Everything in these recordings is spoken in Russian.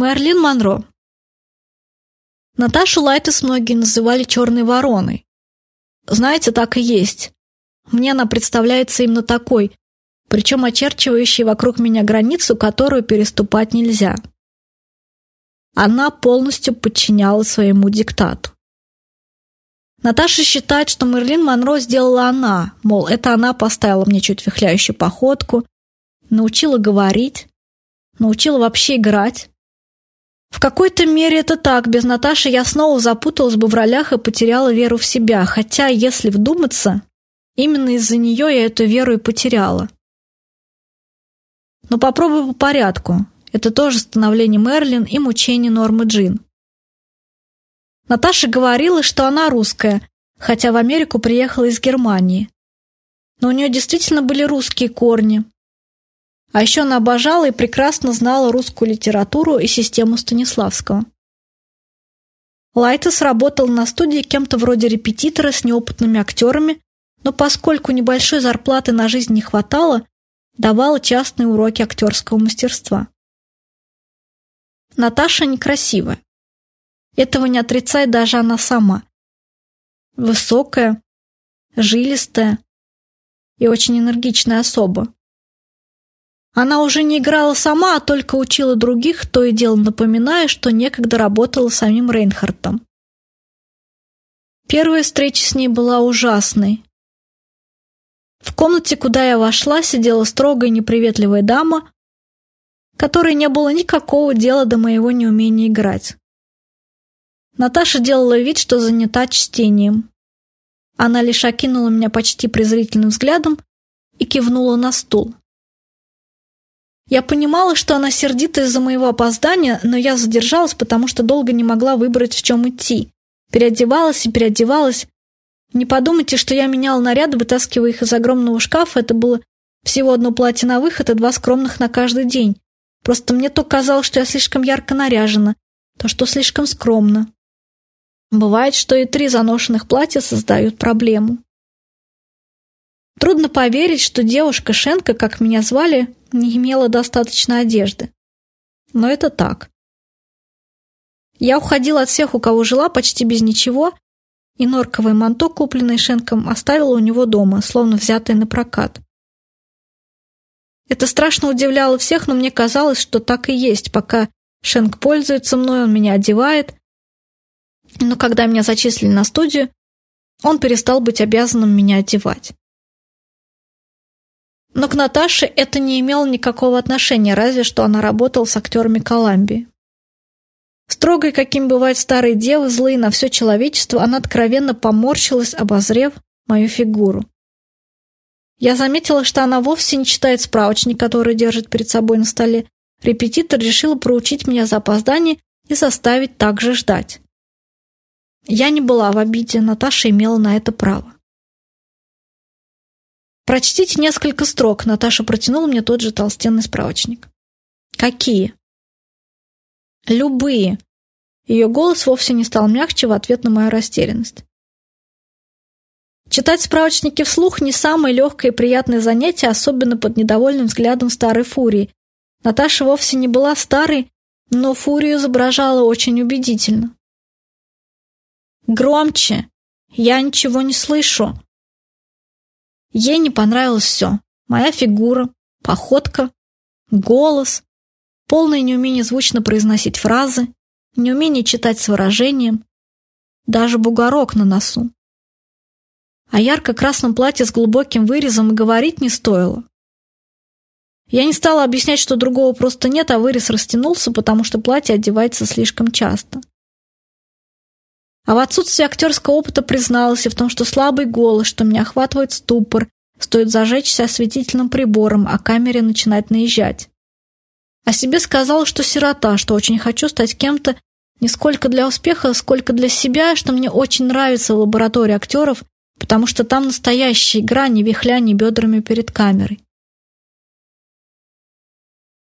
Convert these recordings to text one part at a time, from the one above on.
Мерлин Монро. Наташу Лайтес многие называли «черной вороной». Знаете, так и есть. Мне она представляется именно такой, причем очерчивающей вокруг меня границу, которую переступать нельзя. Она полностью подчиняла своему диктату. Наташа считает, что Мерлин Монро сделала она, мол, это она поставила мне чуть вихляющую походку, научила говорить, научила вообще играть. В какой-то мере это так. Без Наташи я снова запуталась бы в ролях и потеряла веру в себя. Хотя, если вдуматься, именно из-за нее я эту веру и потеряла. Но попробуй по порядку. Это тоже становление Мерлин и мучение Нормы Джин. Наташа говорила, что она русская, хотя в Америку приехала из Германии. Но у нее действительно были русские корни, а еще она обожала и прекрасно знала русскую литературу и систему Станиславского. Лайтес работал на студии кем-то вроде репетитора с неопытными актерами, но поскольку небольшой зарплаты на жизнь не хватало, давала частные уроки актерского мастерства. Наташа некрасивая. Этого не отрицает даже она сама. Высокая, жилистая и очень энергичная особа. Она уже не играла сама, а только учила других, то и дело напоминая, что некогда работала самим Рейнхартом. Первая встреча с ней была ужасной. В комнате, куда я вошла, сидела строгая неприветливая дама, которой не было никакого дела до моего неумения играть. Наташа делала вид, что занята чтением. Она лишь окинула меня почти презрительным взглядом и кивнула на стул. Я понимала, что она сердита из-за моего опоздания, но я задержалась, потому что долго не могла выбрать, в чем идти. Переодевалась и переодевалась. Не подумайте, что я меняла наряды, вытаскивая их из огромного шкафа. Это было всего одно платье на выход и два скромных на каждый день. Просто мне то казалось, что я слишком ярко наряжена, то, что слишком скромно. Бывает, что и три заношенных платья создают проблему. Трудно поверить, что девушка Шенка, как меня звали, не имела достаточно одежды. Но это так. Я уходила от всех, у кого жила, почти без ничего, и норковое манто, купленное Шенком, оставила у него дома, словно взятое на прокат. Это страшно удивляло всех, но мне казалось, что так и есть, пока Шенк пользуется мной, он меня одевает. Но когда меня зачислили на студию, он перестал быть обязанным меня одевать. Но к Наташе это не имело никакого отношения, разве что она работала с актерами Коламбии. Строгой, каким бывают старые девы, злые на все человечество, она откровенно поморщилась, обозрев мою фигуру. Я заметила, что она вовсе не читает справочник, который держит перед собой на столе. Репетитор решила проучить меня за опоздание и заставить так же ждать. Я не была в обиде, Наташа имела на это право. «Прочтите несколько строк», — Наташа протянула мне тот же толстенный справочник. «Какие?» «Любые». Ее голос вовсе не стал мягче в ответ на мою растерянность. Читать справочники вслух не самое легкое и приятное занятие, особенно под недовольным взглядом старой фурии. Наташа вовсе не была старой, но фурию изображала очень убедительно. «Громче! Я ничего не слышу!» Ей не понравилось все. Моя фигура, походка, голос, полное неумение звучно произносить фразы, неумение читать с выражением, даже бугорок на носу. О ярко-красном платье с глубоким вырезом и говорить не стоило. Я не стала объяснять, что другого просто нет, а вырез растянулся, потому что платье одевается слишком часто. А в отсутствии актерского опыта призналась и в том, что слабый голос, что меня охватывает ступор, стоит зажечься осветительным прибором, а камере начинать наезжать. О себе сказала, что сирота, что очень хочу стать кем-то не сколько для успеха, сколько для себя, что мне очень нравится в лаборатории актеров, потому что там настоящая игра, не вихляние бедрами перед камерой.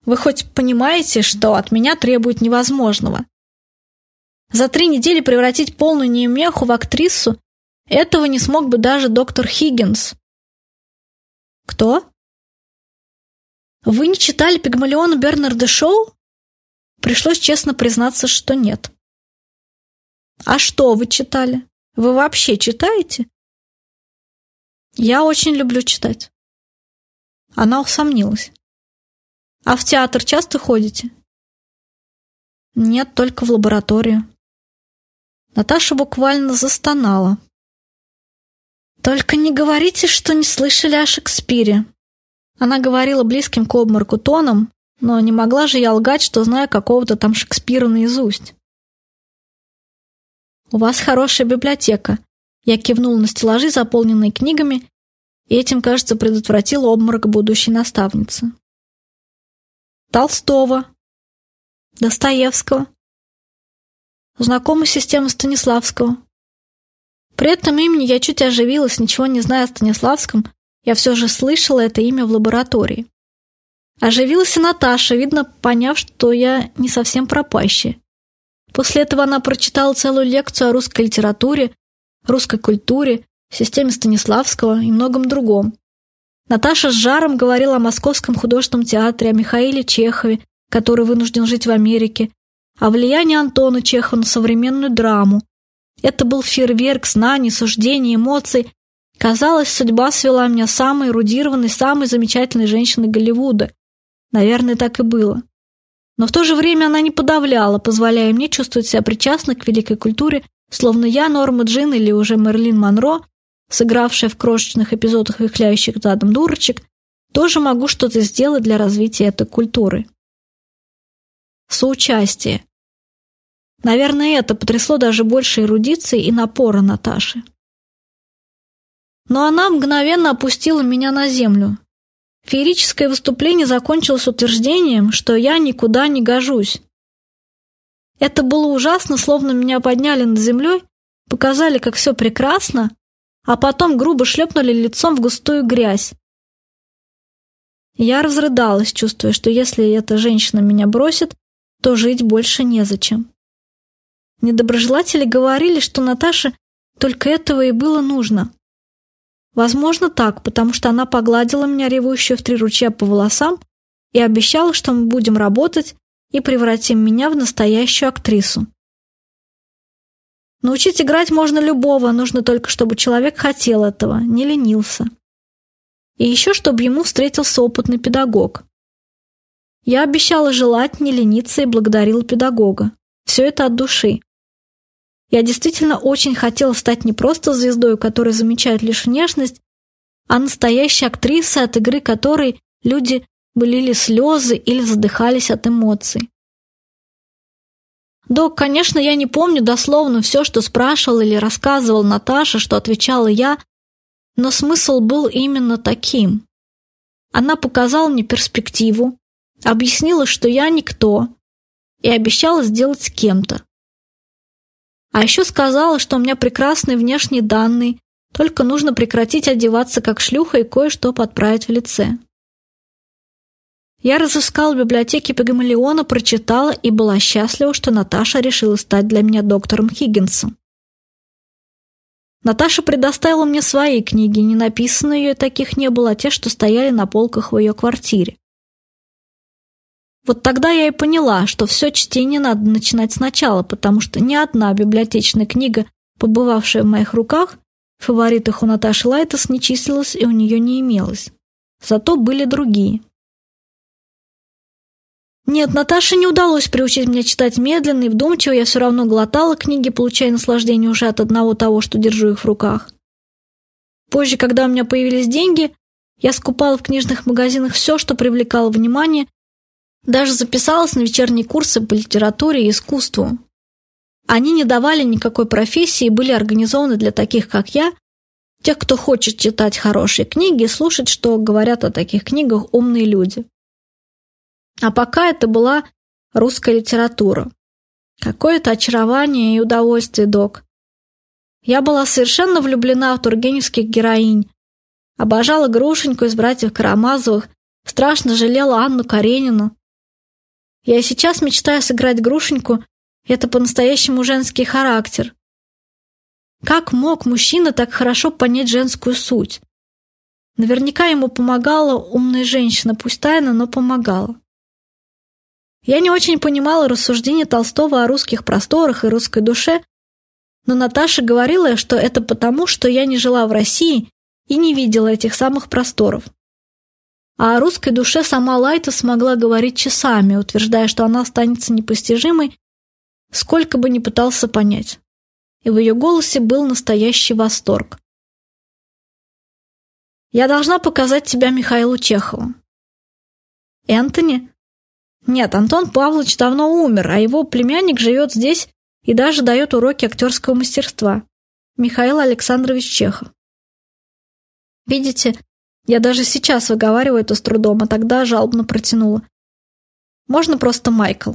Вы хоть понимаете, что от меня требует невозможного? За три недели превратить полную неумеху в актрису этого не смог бы даже доктор Хиггинс. Кто? Вы не читали Пигмалиона Бернарда Шоу? Пришлось честно признаться, что нет. «А что вы читали? Вы вообще читаете?» «Я очень люблю читать». Она усомнилась. «А в театр часто ходите?» «Нет, только в лабораторию». Наташа буквально застонала. «Только не говорите, что не слышали о Шекспире». Она говорила близким к обморку тоном, но не могла же я лгать, что знаю какого-то там Шекспира наизусть. «У вас хорошая библиотека», я кивнул на стеллажи, заполненные книгами, и этим, кажется, предотвратил обморок будущей наставницы. Толстого, Достоевского, знакомы с системой Станиславского. При этом имени я чуть оживилась, ничего не зная о Станиславском, я все же слышала это имя в лаборатории. Оживилась и Наташа, видно, поняв, что я не совсем пропащая. После этого она прочитала целую лекцию о русской литературе, русской культуре, системе Станиславского и многом другом. Наташа с жаром говорила о Московском художественном театре, о Михаиле Чехове, который вынужден жить в Америке, о влиянии Антона Чехова на современную драму. Это был фейерверк знаний, суждений, эмоций. Казалось, судьба свела меня с самой эрудированной, самой замечательной женщиной Голливуда. Наверное, так и было. Но в то же время она не подавляла, позволяя мне чувствовать себя причастной к великой культуре, словно я Норма Джин или уже Мерлин Монро, сыгравшая в крошечных эпизодах вихляющих задом дурочек, тоже могу что-то сделать для развития этой культуры. Соучастие. Наверное, это потрясло даже больше эрудиции и напора Наташи. Но она мгновенно опустила меня на землю. Феерическое выступление закончилось утверждением, что я никуда не гожусь. Это было ужасно, словно меня подняли над землей, показали, как все прекрасно, а потом грубо шлепнули лицом в густую грязь. Я разрыдалась, чувствуя, что если эта женщина меня бросит, то жить больше незачем. Недоброжелатели говорили, что Наташе только этого и было нужно. Возможно, так, потому что она погладила меня, ревущую в три ручья по волосам, и обещала, что мы будем работать и превратим меня в настоящую актрису. Научить играть можно любого, нужно только, чтобы человек хотел этого, не ленился. И еще, чтобы ему встретился опытный педагог. Я обещала желать, не лениться и благодарила педагога. Все это от души. Я действительно очень хотела стать не просто звездой, которая замечает лишь внешность, а настоящей актрисой, от игры которой люди былили слезы или задыхались от эмоций. Док, конечно, я не помню дословно все, что спрашивал или рассказывал Наташа, что отвечала я, но смысл был именно таким. Она показала мне перспективу, объяснила, что я никто, и обещала сделать с кем-то. А еще сказала, что у меня прекрасные внешние данные, только нужно прекратить одеваться как шлюха и кое-что подправить в лице. Я разыскала в библиотеке Пегамелиона, прочитала и была счастлива, что Наташа решила стать для меня доктором Хиггинсом. Наташа предоставила мне свои книги, не написанные ее таких не было, а те, что стояли на полках в ее квартире. Вот тогда я и поняла, что все чтение надо начинать сначала, потому что ни одна библиотечная книга, побывавшая в моих руках, в фаворитах у Наташи Лайтос не числилась и у нее не имелось. Зато были другие. Нет, Наташе не удалось приучить меня читать медленно и вдумчиво, я все равно глотала книги, получая наслаждение уже от одного того, что держу их в руках. Позже, когда у меня появились деньги, я скупала в книжных магазинах все, что привлекало внимание, даже записалась на вечерние курсы по литературе и искусству. Они не давали никакой профессии и были организованы для таких, как я, тех, кто хочет читать хорошие книги и слушать, что говорят о таких книгах умные люди. А пока это была русская литература. Какое-то очарование и удовольствие, док. Я была совершенно влюблена в тургеневских героинь. Обожала Грушеньку из «Братьев Карамазовых», страшно жалела Анну Каренину. Я и сейчас мечтаю сыграть Грушеньку, это по-настоящему женский характер. Как мог мужчина так хорошо понять женскую суть? Наверняка ему помогала умная женщина, пусть тайно, но помогала. Я не очень понимала рассуждения Толстого о русских просторах и русской душе, но Наташа говорила, что это потому, что я не жила в России и не видела этих самых просторов. А о русской душе сама Лайта смогла говорить часами, утверждая, что она останется непостижимой, сколько бы ни пытался понять. И в ее голосе был настоящий восторг. «Я должна показать тебя Михаилу Чехову». «Энтони?» «Нет, Антон Павлович давно умер, а его племянник живет здесь и даже дает уроки актерского мастерства. Михаил Александрович Чехов». Видите, я даже сейчас выговариваю это с трудом, а тогда жалобно протянула. Можно просто Майкл.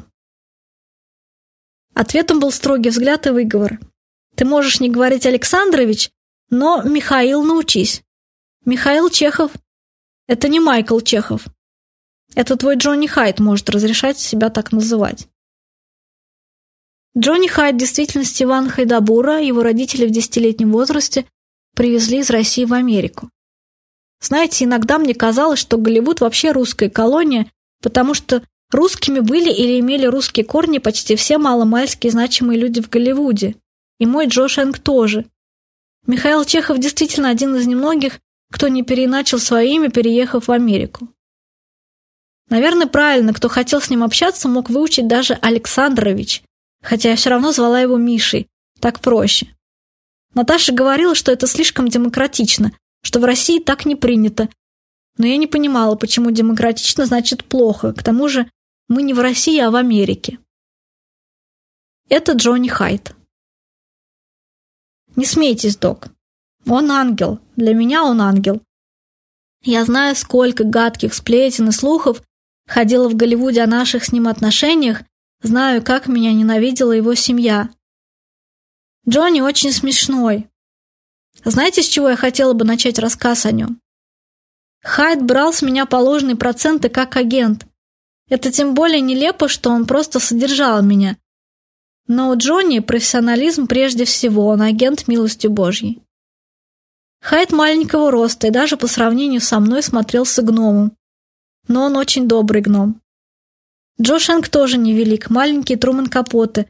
Ответом был строгий взгляд и выговор. Ты можешь не говорить Александрович, но Михаил научись. Михаил Чехов — это не Майкл Чехов. Это твой Джонни Хайт может разрешать себя так называть. Джонни Хайт в действительности Иван Хайдабура, его родители в десятилетнем возрасте привезли из России в Америку. Знаете, иногда мне казалось, что Голливуд вообще русская колония, потому что русскими были или имели русские корни почти все маломальские значимые люди в Голливуде. И мой Джо Шенк тоже. Михаил Чехов действительно один из немногих, кто не переначал свое имя, переехав в Америку. Наверное, правильно, кто хотел с ним общаться, мог выучить даже Александрович, хотя я все равно звала его Мишей, так проще. Наташа говорила, что это слишком демократично, что в России так не принято. Но я не понимала, почему демократично значит плохо. К тому же мы не в России, а в Америке. Это Джонни Хайт. Не смейтесь, док. Он ангел. Для меня он ангел. Я знаю, сколько гадких сплетен и слухов ходило в Голливуде о наших с ним отношениях, знаю, как меня ненавидела его семья. Джонни очень смешной, знаете, с чего я хотела бы начать рассказ о нем? Хайд брал с меня положенные проценты как агент. Это тем более нелепо, что он просто содержал меня. Но у Джонни профессионализм прежде всего, он агент милостью Божьей. Хайд маленького роста и даже по сравнению со мной смотрелся гномом. Но он очень добрый гном. Джо Шенк тоже невелик, маленький Труман Капоты.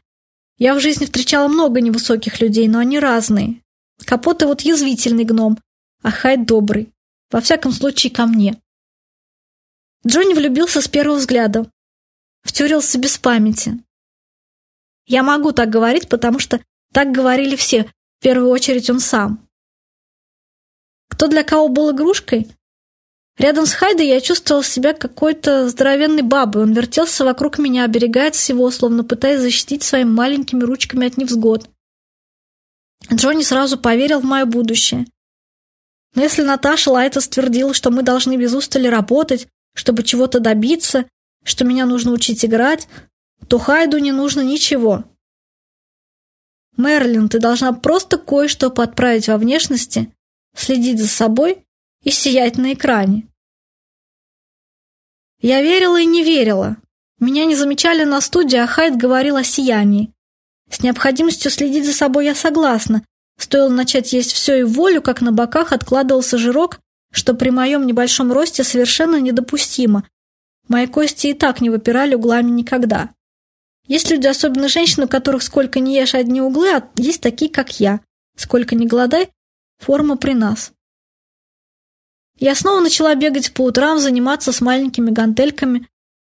Я в жизни встречала много невысоких людей, но они разные. Капоты вот язвительный гном, а Хайд добрый. Во всяком случае, ко мне. Джонни влюбился с первого взгляда. Втюрился без памяти. Я могу так говорить, потому что так говорили все, в первую очередь он сам. Кто для кого был игрушкой? Рядом с Хайдой я чувствовал себя какой-то здоровенной бабой. Он вертелся вокруг меня, оберегая всего, словно пытаясь защитить своими маленькими ручками от невзгод. Джонни сразу поверил в мое будущее. Но если Наташа Лайтос твердила, что мы должны без устали работать, чтобы чего-то добиться, что меня нужно учить играть, то Хайду не нужно ничего. Мерлин, ты должна просто кое-что подправить во внешности, следить за собой и сиять на экране. Я верила и не верила. Меня не замечали на студии, а Хайд говорил о сиянии. С необходимостью следить за собой я согласна. Стоило начать есть все и волю, как на боках откладывался жирок, что при моем небольшом росте совершенно недопустимо. Мои кости и так не выпирали углами никогда. Есть люди, особенно женщины, у которых сколько не ешь одни углы, а есть такие, как я. Сколько не голодай, форма при нас. Я снова начала бегать по утрам, заниматься с маленькими гантельками.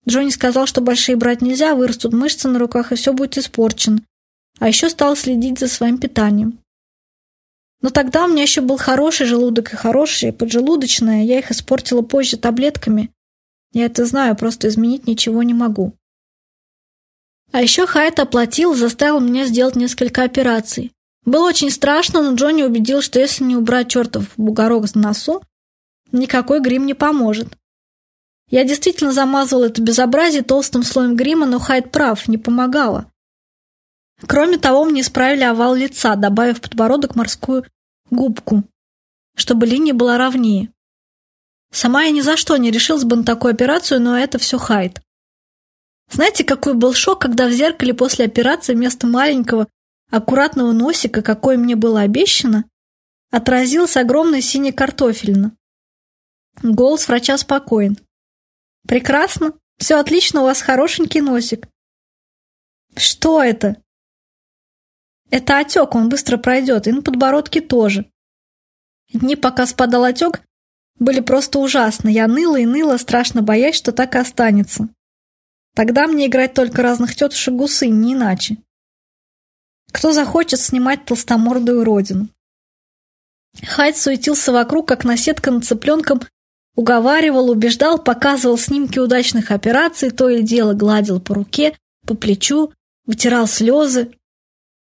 Джонни сказал, что большие брать нельзя, вырастут мышцы на руках, и все будет испорчено. А еще стал следить за своим питанием. Но тогда у меня еще был хороший желудок и хорошие поджелудочные, я их испортила позже таблетками. Я это знаю, просто изменить ничего не могу. А еще Хайт оплатил, заставил меня сделать несколько операций. Было очень страшно, но Джонни убедил, что если не убрать чертов бугорок с носу, никакой грим не поможет. Я действительно замазывала это безобразие толстым слоем грима, но Хайт прав, не помогало. Кроме того, мне исправили овал лица, добавив подбородок морскую губку, чтобы линия была ровнее. Сама я ни за что не решилась бы на такую операцию, но это все хайт. Знаете, какой был шок, когда в зеркале после операции вместо маленького, аккуратного носика, какой мне было обещано, отразилась огромная синяя картофельна. Голос врача спокоен. Прекрасно, Все отлично, у вас хорошенький носик. Что это? Это отек, он быстро пройдет, и на подбородке тоже. Дни, пока спадал отек, были просто ужасны. Я ныла и ныла, страшно боясь, что так и останется. Тогда мне играть только разных тетушек гусы, не иначе. Кто захочет снимать толстомордую родину? Хайд суетился вокруг, как наседка над цыпленком, уговаривал, убеждал, показывал снимки удачных операций, то и дело гладил по руке, по плечу, вытирал слезы.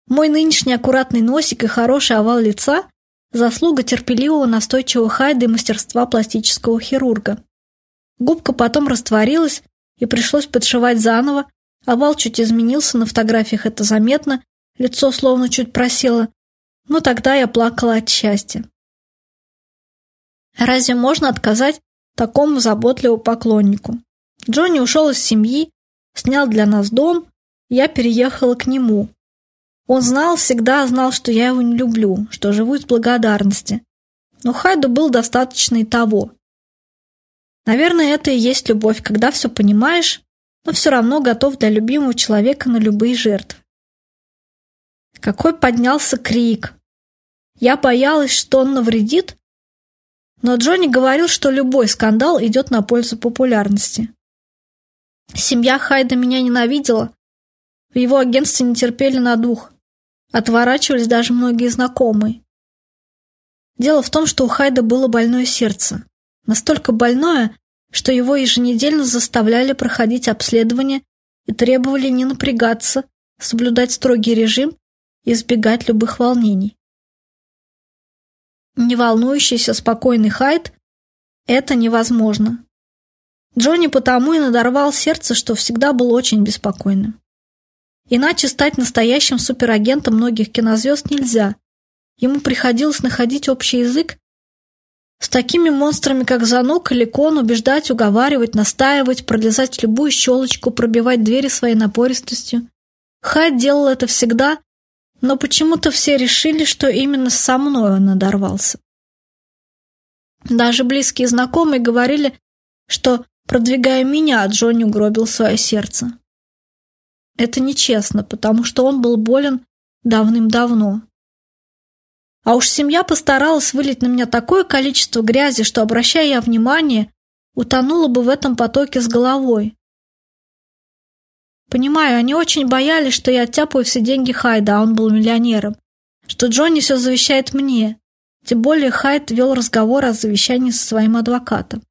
Мой нынешний аккуратный носик и хороший овал лица – заслуга терпеливого настойчивого Хайда и мастерства пластического хирурга. Губка потом растворилась, и пришлось подшивать заново, овал чуть изменился, на фотографиях это заметно, лицо словно чуть просело, но тогда я плакала от счастья. Разве можно отказать такому заботливому поклоннику? Джонни ушел из семьи, снял для нас дом, я переехала к нему. Он знал, всегда знал, что я его не люблю, что живу из благодарности. Но Хайду был достаточно и того. Наверное, это и есть любовь, когда все понимаешь, но все равно готов для любимого человека на любые жертвы. Какой поднялся крик! Я боялась, что он навредит, но Джонни говорил, что любой скандал идет на пользу популярности. Семья Хайда меня ненавидела. В его агентстве не терпели на дух. Отворачивались даже многие знакомые. Дело в том, что у Хайда было больное сердце. Настолько больное, что его еженедельно заставляли проходить обследование и требовали не напрягаться, соблюдать строгий режим и избегать любых волнений. Не волнующийся, спокойный Хайд – это невозможно. Джонни потому и надорвал сердце, что всегда был очень беспокойным. Иначе стать настоящим суперагентом многих кинозвезд нельзя. Ему приходилось находить общий язык с такими монстрами, как Занук или Кон, убеждать, уговаривать, настаивать, пролезать в любую щелочку, пробивать двери своей напористостью. Хайд делал это всегда, но почему-то все решили, что именно со мной он надорвался. Даже близкие знакомые говорили, что, продвигая меня, Джонни угробил свое сердце. Это нечестно, потому что он был болен давным-давно. А уж семья постаралась вылить на меня такое количество грязи, что, обращая я внимание, утонула бы в этом потоке с головой. Понимаю, они очень боялись, что я оттяпаю все деньги Хайда, а он был миллионером. Что Джонни все завещает мне. Тем более Хайд вел разговор о завещании со своим адвокатом.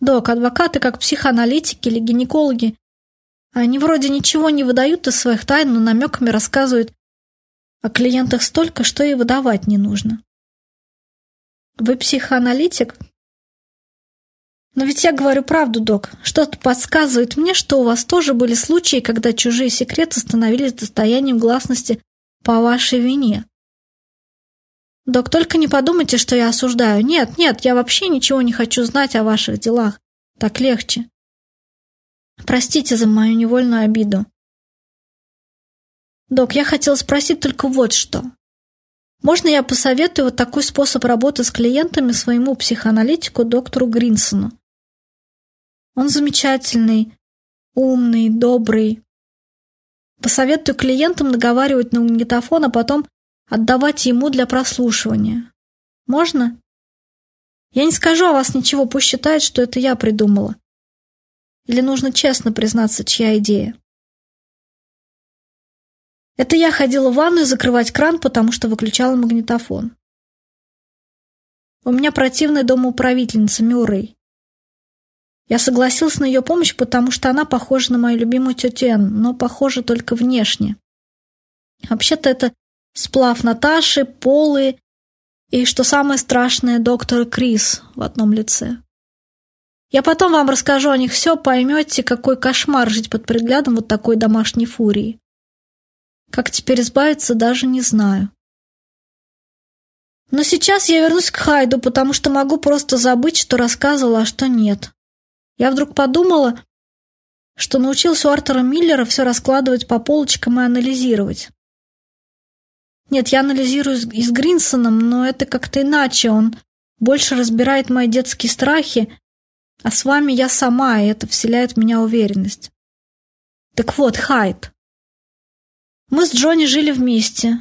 Док, адвокаты, как психоаналитики или гинекологи, они вроде ничего не выдают из своих тайн, но намеками рассказывают о клиентах столько, что и выдавать не нужно. Вы психоаналитик? Но ведь я говорю правду, док. Что-то подсказывает мне, что у вас тоже были случаи, когда чужие секреты становились достоянием гласности по вашей вине. Док, только не подумайте, что я осуждаю. Нет, нет, я вообще ничего не хочу знать о ваших делах. Так легче. Простите за мою невольную обиду. Док, я хотела спросить только вот что. Можно я посоветую вот такой способ работы с клиентами своему психоаналитику доктору Гринсону? Он замечательный, умный, добрый. Посоветую клиентам наговаривать на магнитофон, а потом отдавать ему для прослушивания. Можно? Я не скажу о вас ничего, пусть считает, что это я придумала. Или нужно честно признаться, чья идея? Это я ходила в ванную закрывать кран, потому что выключала магнитофон. У меня противная домоуправительница Мюррей. Я согласился на ее помощь, потому что она похожа на мою любимую тетю Энн, но похожа только внешне. Вообще-то это сплав Наташи, Полы и, что самое страшное, доктора Крис в одном лице. Я потом вам расскажу о них все, поймете, какой кошмар жить под приглядом вот такой домашней фурии. Как теперь избавиться, даже не знаю. Но сейчас я вернусь к Хайду, потому что могу просто забыть, что рассказывала, а что нет. Я вдруг подумала, что научился у Артура Миллера все раскладывать по полочкам и анализировать. Нет, я анализирую и с Гринсоном, но это как-то иначе. Он больше разбирает мои детские страхи, А с вами я сама, и это вселяет в меня уверенность. Так вот, Хайд. Мы с Джонни жили вместе,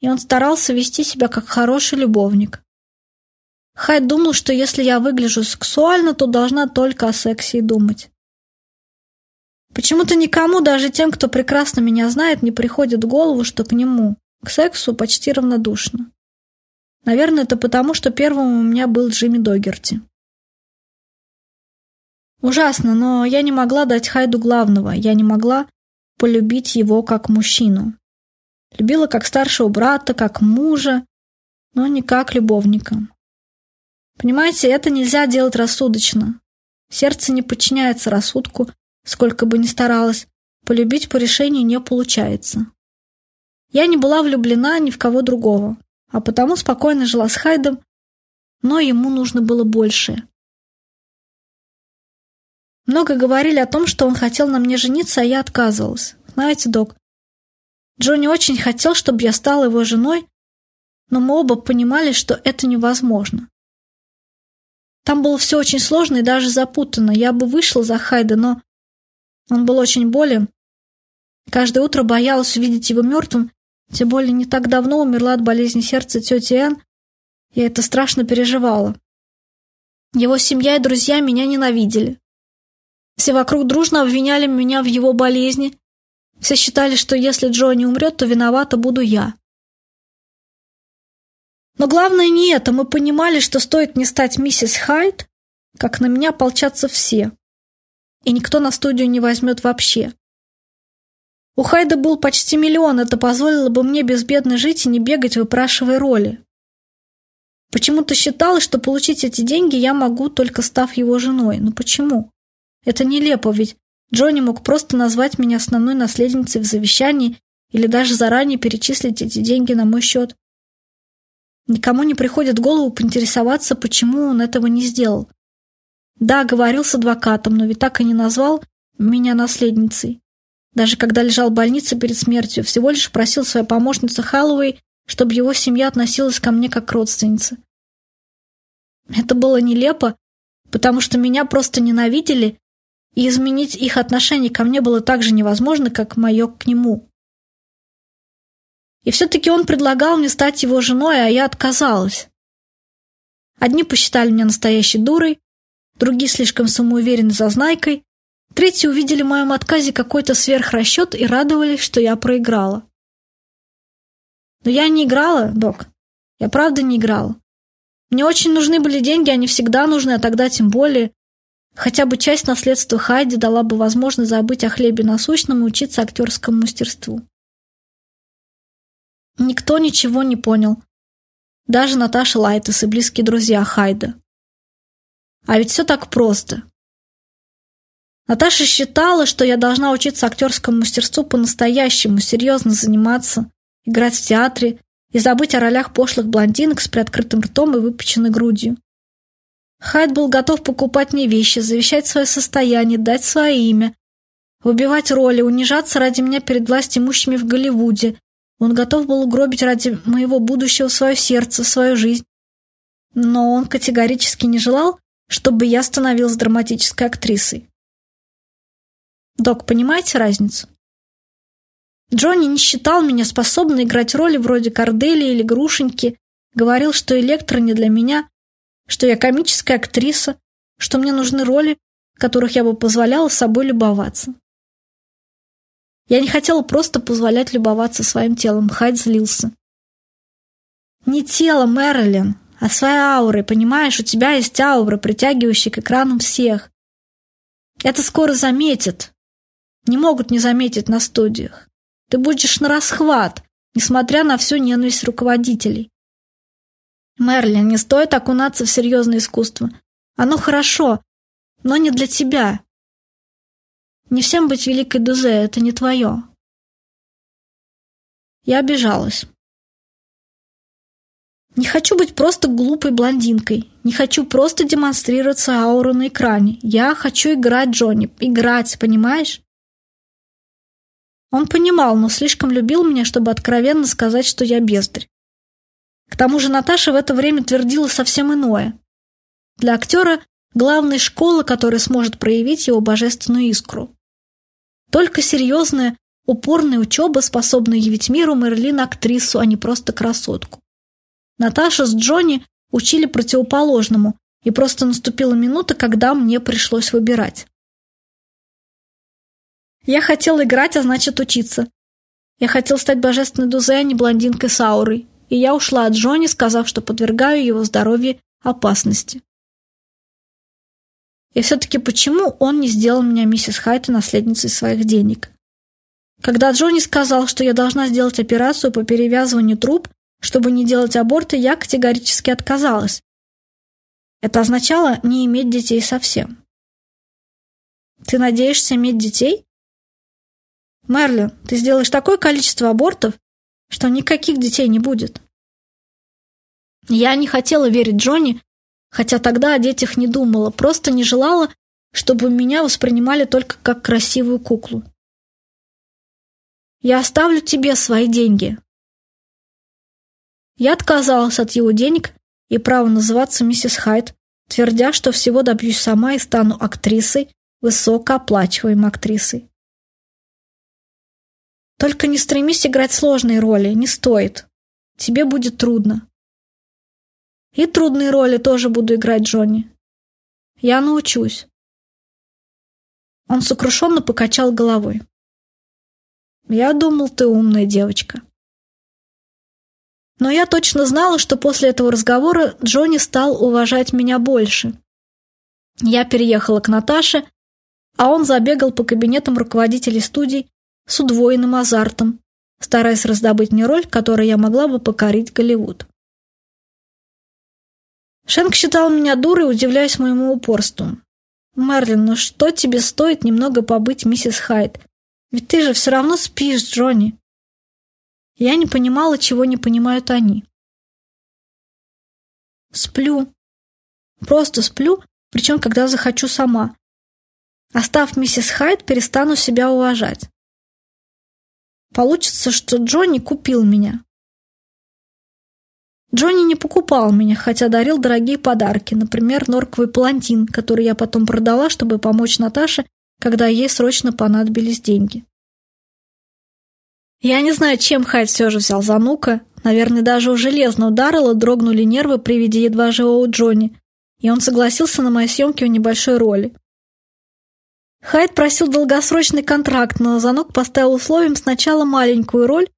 и он старался вести себя как хороший любовник. Хайд думал, что если я выгляжу сексуально, то должна только о сексе и думать. Почему-то никому, даже тем, кто прекрасно меня знает, не приходит в голову, что к нему, к сексу, почти равнодушно. Наверное, это потому, что первым у меня был Джимми Догерти. Ужасно, но я не могла дать Хайду главного, я не могла полюбить его как мужчину. Любила как старшего брата, как мужа, но не как любовника. Понимаете, это нельзя делать рассудочно. Сердце не подчиняется рассудку, сколько бы ни старалась. Полюбить по решению не получается. Я не была влюблена ни в кого другого а потому спокойно жила с Хайдом, но ему нужно было большее. Много говорили о том, что он хотел на мне жениться, а я отказывалась. Знаете, док, Джонни очень хотел, чтобы я стала его женой, но мы оба понимали, что это невозможно. Там было все очень сложно и даже запутанно. Я бы вышла за Хайда, но он был очень болен. Каждое утро боялась увидеть его мертвым тем более не так давно умерла от болезни сердца тетя Энн, я это страшно переживала. Его семья и друзья меня ненавидели. Все вокруг дружно обвиняли меня в его болезни. Все считали, что если Джонни умрет, то виновата буду я. Но главное не это. Мы понимали, что стоит не стать миссис Хайт, как на меня полчатся все. И никто на студию не возьмет вообще. У Хайда был почти миллион, это позволило бы мне безбедно жить и не бегать, выпрашивая роли. Почему-то считалось, что получить эти деньги я могу, только став его женой. Но почему? Это нелепо, ведь Джонни мог просто назвать меня основной наследницей в завещании или даже заранее перечислить эти деньги на мой счет. Никому не приходит в голову поинтересоваться, почему он этого не сделал. Да, говорил с адвокатом, но ведь так и не назвал меня наследницей. Даже когда лежал в больнице перед смертью, всего лишь просил свою помощницу Хэллоуэй, чтобы его семья относилась ко мне как к родственнице. Это было нелепо, потому что меня просто ненавидели, и изменить их отношение ко мне было так же невозможно, как мое к нему. И все-таки он предлагал мне стать его женой, а я отказалась. Одни посчитали меня настоящей дурой, другие слишком самоуверенной зазнайкой, Третьи увидели в моем отказе какой-то сверхрасчет и радовались, что я проиграла. Но я не играла, док. Я правда не играла. Мне очень нужны были деньги, они всегда нужны, а тогда тем более. Хотя бы часть наследства Хайди дала бы возможность забыть о хлебе насущном и учиться актерскому мастерству. Никто ничего не понял. Даже Наташа Лайтес и близкие друзья Хайда. А ведь все так просто. Наташа считала, что я должна учиться актерскому мастерству по-настоящему, серьезно заниматься, играть в театре и забыть о ролях пошлых блондинок с приоткрытым ртом и выпеченной грудью. Хайд был готов покупать мне вещи, завещать свое состояние, дать свое имя, выбивать роли, унижаться ради меня перед власть имущими в Голливуде. Он готов был угробить ради моего будущего свое сердце, свою жизнь. Но он категорически не желал, чтобы я становилась драматической актрисой. Док, понимаете разницу? Джонни не считал меня способной играть роли вроде Корделии или Грушеньки, говорил, что Электро не для меня, что я комическая актриса, что мне нужны роли, которых я бы позволяла собой любоваться. Я не хотела просто позволять любоваться своим телом, Хайд злился. Не тело, Мэрилин, а своей аурой, понимаешь? У тебя есть аура, притягивающая к экранам всех. Это скоро заметят, не могут не заметить на студиях. Ты будешь на расхват, несмотря на всю ненависть руководителей. Мерлин, не стоит окунаться в серьезное искусство. Оно хорошо, но не для тебя. Не всем быть великой Дузе, это не твое. Я обижалась. Не хочу быть просто глупой блондинкой. Не хочу просто демонстрировать свою ауру на экране. Я хочу играть Джонни. Играть, понимаешь? Он понимал, но слишком любил меня, чтобы откровенно сказать, что я бездарь. К тому же Наташа в это время твердила совсем иное. Для актера главной школы, которая сможет проявить его божественную искру. Только серьезная, упорная учеба способна явить миру Мерлин актрису, а не просто красотку. Наташа с Джонни учили противоположному, и просто наступила минута, когда мне пришлось выбирать. Я хотел играть, а значит учиться. Я хотел стать божественной Дузе, а не блондинкой с аурой. И я ушла от Джонни, сказав, что подвергаю его здоровье опасности. И все-таки почему он не сделал меня миссис Хайт наследницей своих денег? Когда Джонни сказал, что я должна сделать операцию по перевязыванию труб, чтобы не делать аборты, я категорически отказалась. Это означало не иметь детей совсем. Ты надеешься иметь детей? Мерлин, ты сделаешь такое количество абортов, что никаких детей не будет. Я не хотела верить Джонни, хотя тогда о детях не думала, просто не желала, чтобы меня воспринимали только как красивую куклу. Я оставлю тебе свои деньги. Я отказалась от его денег и права называться миссис Хайт, твердя, что всего добьюсь сама и стану актрисой, высокооплачиваемой актрисой. Только не стремись играть сложные роли, не стоит. Тебе будет трудно. И трудные роли тоже буду играть, Джонни. Я научусь. Он сокрушенно покачал головой. Я думал, ты умная девочка. Но я точно знала, что после этого разговора Джонни стал уважать меня больше. Я переехала к Наташе, а он забегал по кабинетам руководителей студий с удвоенным азартом, стараясь раздобыть мне роль, которой я могла бы покорить Голливуд. Шенк считал меня дурой, удивляясь моему упорству. «Мерлин, ну что тебе стоит немного побыть миссис Хайд? Ведь ты же все равно спишь, Джонни». Я не понимала, чего не понимают они. Сплю. Просто сплю, причем когда захочу сама. Остав миссис Хайд, перестану себя уважать. Получится, что Джонни купил меня. Джонни не покупал меня, хотя дарил дорогие подарки, например, норковый палантин, который я потом продала, чтобы помочь Наташе, когда ей срочно понадобились деньги. Я не знаю, чем Хайд все же взял Занука. Наверное, даже у железно ударила, дрогнули нервы при виде едва живого Джонни, и он согласился на мои съемки в небольшой роли. Хайд просил долгосрочный контракт, но Занук поставил условием сначала маленькую роль,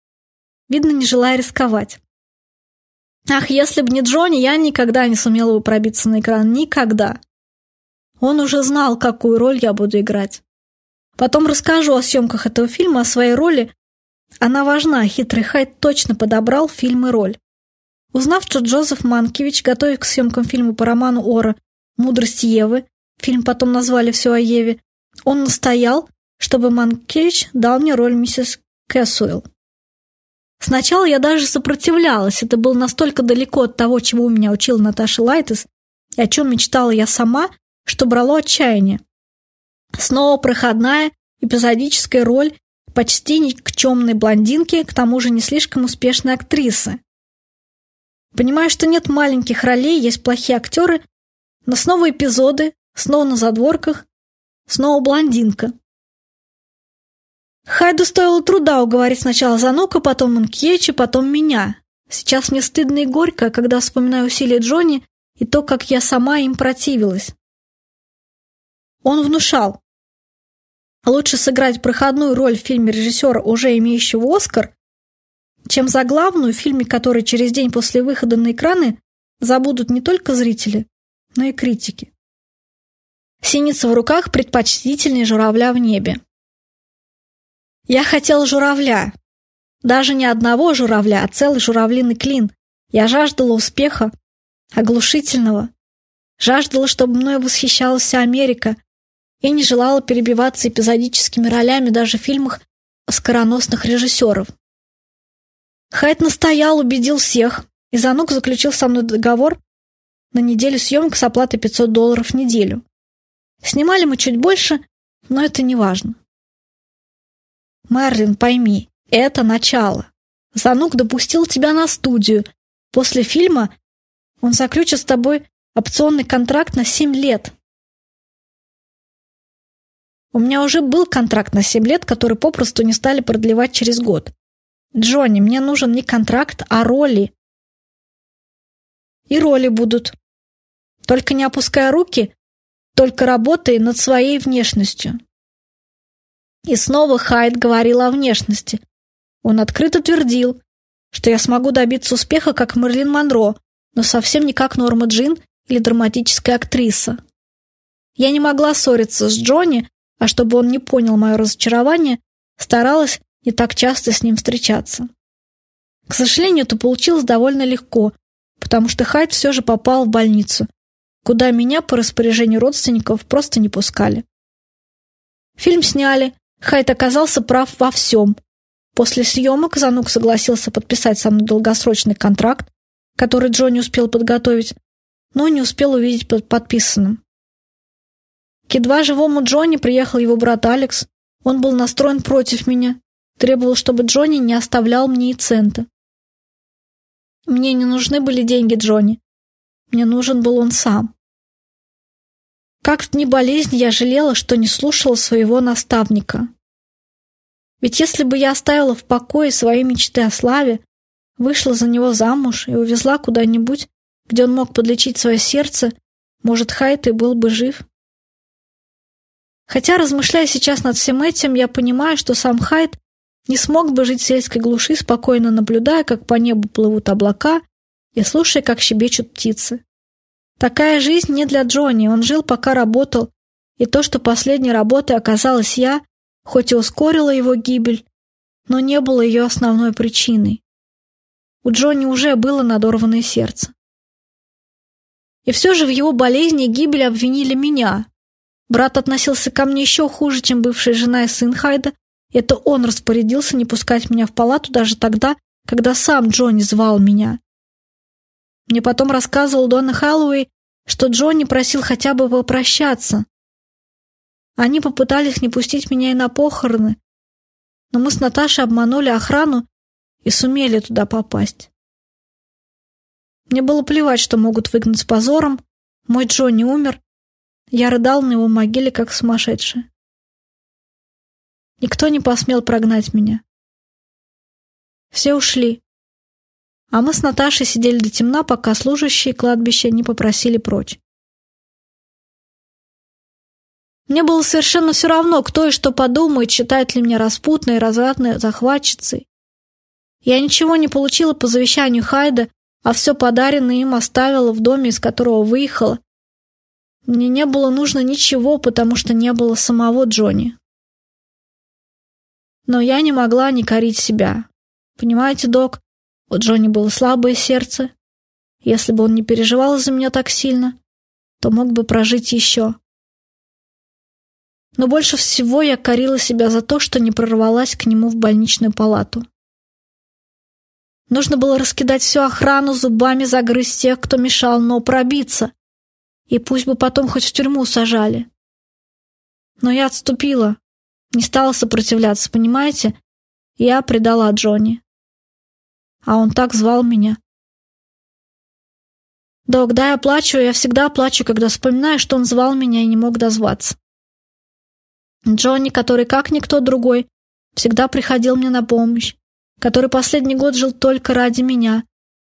видно, не желая рисковать. Ах, если бы не Джонни, я никогда не сумела бы пробиться на экран. Никогда. Он уже знал, какую роль я буду играть. Потом расскажу о съемках этого фильма, о своей роли. Она важна, хитрый Хайд точно подобрал фильм и роль. Узнав, что Джозеф Манкевич готовит к съемкам фильма по роману Ора «Мудрость Евы», фильм потом назвали «Все о Еве», он настоял, чтобы Манкевич дал мне роль миссис Кэсуэлл. Сначала я даже сопротивлялась, это было настолько далеко от того, чему меня учила Наташа Лайтес, и о чем мечтала я сама, что брало отчаяние. Снова проходная, эпизодическая роль почти никчемной блондинки, к тому же не слишком успешной актрисы. Понимаю, что нет маленьких ролей, есть плохие актеры, но снова эпизоды, снова на задворках, снова блондинка. Хайду стоило труда уговорить сначала Занука, потом Манкьечи, потом меня. Сейчас мне стыдно и горько, когда вспоминаю усилия Джонни и то, как я сама им противилась. Он внушал. Лучше сыграть проходную роль в фильме режиссера, уже имеющего Оскар, чем заглавную в фильме, который через день после выхода на экраны забудут не только зрители, но и критики. Синица в руках предпочтительнее журавля в небе. Я хотел журавля. Даже не одного журавля, а целый журавлиный клин. Я жаждала успеха, оглушительного. Жаждала, чтобы мной восхищалась вся Америка, и не желала перебиваться эпизодическими ролями даже в фильмах скороносных режиссеров. Хайт настоял, убедил всех, и Занук заключил со мной договор на неделю съемок с оплатой 500 долларов в неделю. Снимали мы чуть больше, но это не важно. Мерлин, пойми, это начало. Занук допустил тебя на студию. После фильма он заключит с тобой опционный контракт на 7 лет. У меня уже был контракт на 7 лет, который попросту не стали продлевать через год. Джонни, мне нужен не контракт, а роли. И роли будут. Только не опуская руки, только работай над своей внешностью. И снова Хайд говорил о внешности. Он открыто твердил, что я смогу добиться успеха, как Мерлин Монро, но совсем не как Норма Джин или драматическая актриса. Я не могла ссориться с Джонни, а чтобы он не понял мое разочарование, старалась не так часто с ним встречаться. К сожалению, это получилось довольно легко, потому что Хайд все же попал в больницу, куда меня по распоряжению родственников просто не пускали. Фильм сняли, Хайд оказался прав во всем. После съемок Занук согласился подписать со мной долгосрочный контракт, который Джонни успел подготовить, но не успел увидеть под подписанным. К едва живому Джонни приехал его брат Алекс. Он был настроен против меня, требовал, чтобы Джонни не оставлял мне и цента. Мне не нужны были деньги Джонни. Мне нужен был он сам. Как ни болезнь, я жалела, что не слушала своего наставника. Ведь если бы я оставила в покое свои мечты о славе, вышла за него замуж и увезла куда-нибудь, где он мог подлечить свое сердце, может, Хайт и был бы жив. Хотя, размышляя сейчас над всем этим, я понимаю, что сам Хайд не смог бы жить в сельской глуши, спокойно наблюдая, как по небу плывут облака, и слушая, как щебечут птицы. Такая жизнь не для Джонни, он жил, пока работал, и то, что последней работой оказалась я, хоть и ускорило его гибель, но не было ее основной причиной. У Джонни уже было надорванное сердце. И все же в его болезни и гибели обвинили меня, Брат относился ко мне еще хуже, чем бывшая жена и сын Хайда. Это он распорядился не пускать меня в палату даже тогда, когда сам Джонни звал меня. Мне потом рассказывал Донна Хэллоуэй, что Джонни просил хотя бы попрощаться. Они попытались не пустить меня и на похороны, но мы с Наташей обманули охрану и сумели туда попасть. Мне было плевать, что могут выгнать с позором. Мой Джонни умер, я рыдал на его могиле, как сумасшедший. Никто не посмел прогнать меня. Все ушли. А мы с Наташей сидели до темна, пока служащие кладбища не попросили прочь. Мне было совершенно все равно, кто и что подумает, считает ли меня распутной и развратной захватчицей. Я ничего не получила по завещанию Хайда, а все подаренное им оставила в доме, из которого выехала, мне не было нужно ничего, потому что не было самого Джонни. Но я не могла не корить себя. Понимаете, док, у Джонни было слабое сердце. Если бы он не переживал за меня так сильно, то мог бы прожить еще. Но больше всего я корила себя за то, что не прорвалась к нему в больничную палату. Нужно было раскидать всю охрану, зубами загрызть тех, кто мешал, но пробиться. И пусть бы потом хоть в тюрьму сажали. Но я отступила, не стала сопротивляться, понимаете? Я предала Джонни. А он так звал меня. Да, я плачу, я всегда плачу, когда вспоминаю, что он звал меня и не мог дозваться. Джонни, который, как никто другой, всегда приходил мне на помощь, который последний год жил только ради меня,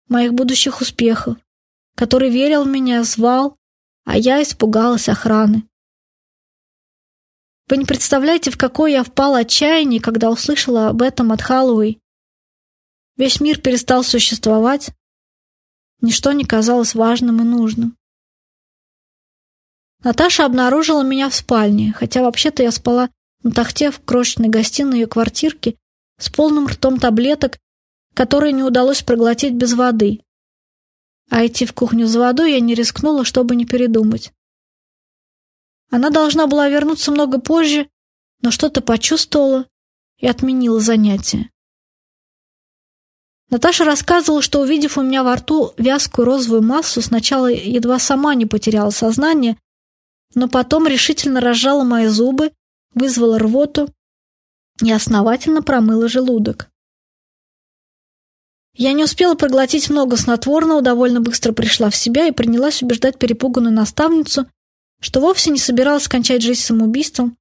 моих будущих успехов, который верил в меня, звал а я испугалась охраны. Вы не представляете, в какое я впала отчаяние, когда услышала об этом от Халлоуэй. Весь мир перестал существовать. Ничто не казалось важным и нужным. Наташа обнаружила меня в спальне, хотя вообще-то я спала на тахте в крошечной гостиной ее квартирки с полным ртом таблеток, которые не удалось проглотить без воды. А идти в кухню за водой я не рискнула, чтобы не передумать. Она должна была вернуться много позже, но что-то почувствовала и отменила занятие. Наташа рассказывала, что, увидев у меня во рту вязкую розовую массу, сначала едва сама не потеряла сознание, но потом решительно разжала мои зубы, вызвала рвоту и основательно промыла желудок. Я не успела проглотить много снотворного, довольно быстро пришла в себя и принялась убеждать перепуганную наставницу, что вовсе не собиралась кончать жизнь самоубийством,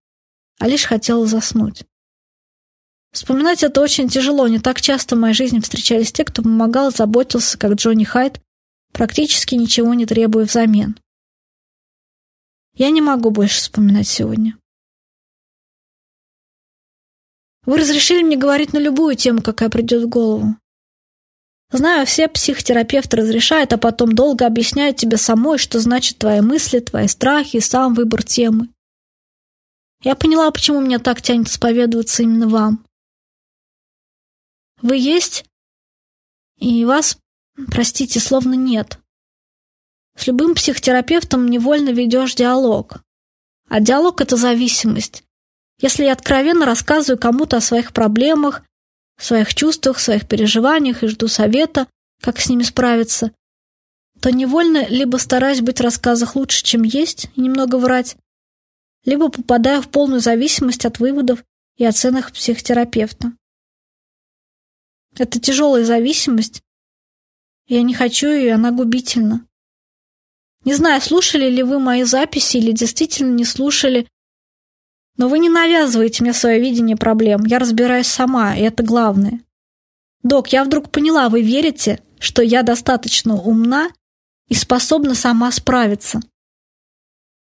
а лишь хотела заснуть. Вспоминать это очень тяжело, не так часто в моей жизни встречались те, кто помогал, заботился, как Джонни Хайт, практически ничего не требуя взамен. Я не могу больше вспоминать сегодня. Вы разрешили мне говорить на любую тему, какая придет в голову. Знаю, все психотерапевты разрешают, а потом долго объясняют тебе самой, что значит твои мысли, твои страхи и сам выбор темы. Я поняла, почему меня так тянет исповедоваться именно вам. Вы есть, и вас, простите, словно нет. С любым психотерапевтом невольно ведешь диалог. А диалог — это зависимость. Если я откровенно рассказываю кому-то о своих проблемах, своих чувствах, своих переживаниях и жду совета, как с ними справиться, то невольно либо стараюсь быть в рассказах лучше, чем есть, и немного врать, либо попадаю в полную зависимость от выводов и оценок психотерапевта. Это тяжелая зависимость. Я не хочу ее, она губительна. Не знаю, слушали ли вы мои записи или действительно не слушали, но вы не навязываете мне свое видение проблем. Я разбираюсь сама, и это главное. Док, я вдруг поняла, вы верите, что я достаточно умна и способна сама справиться.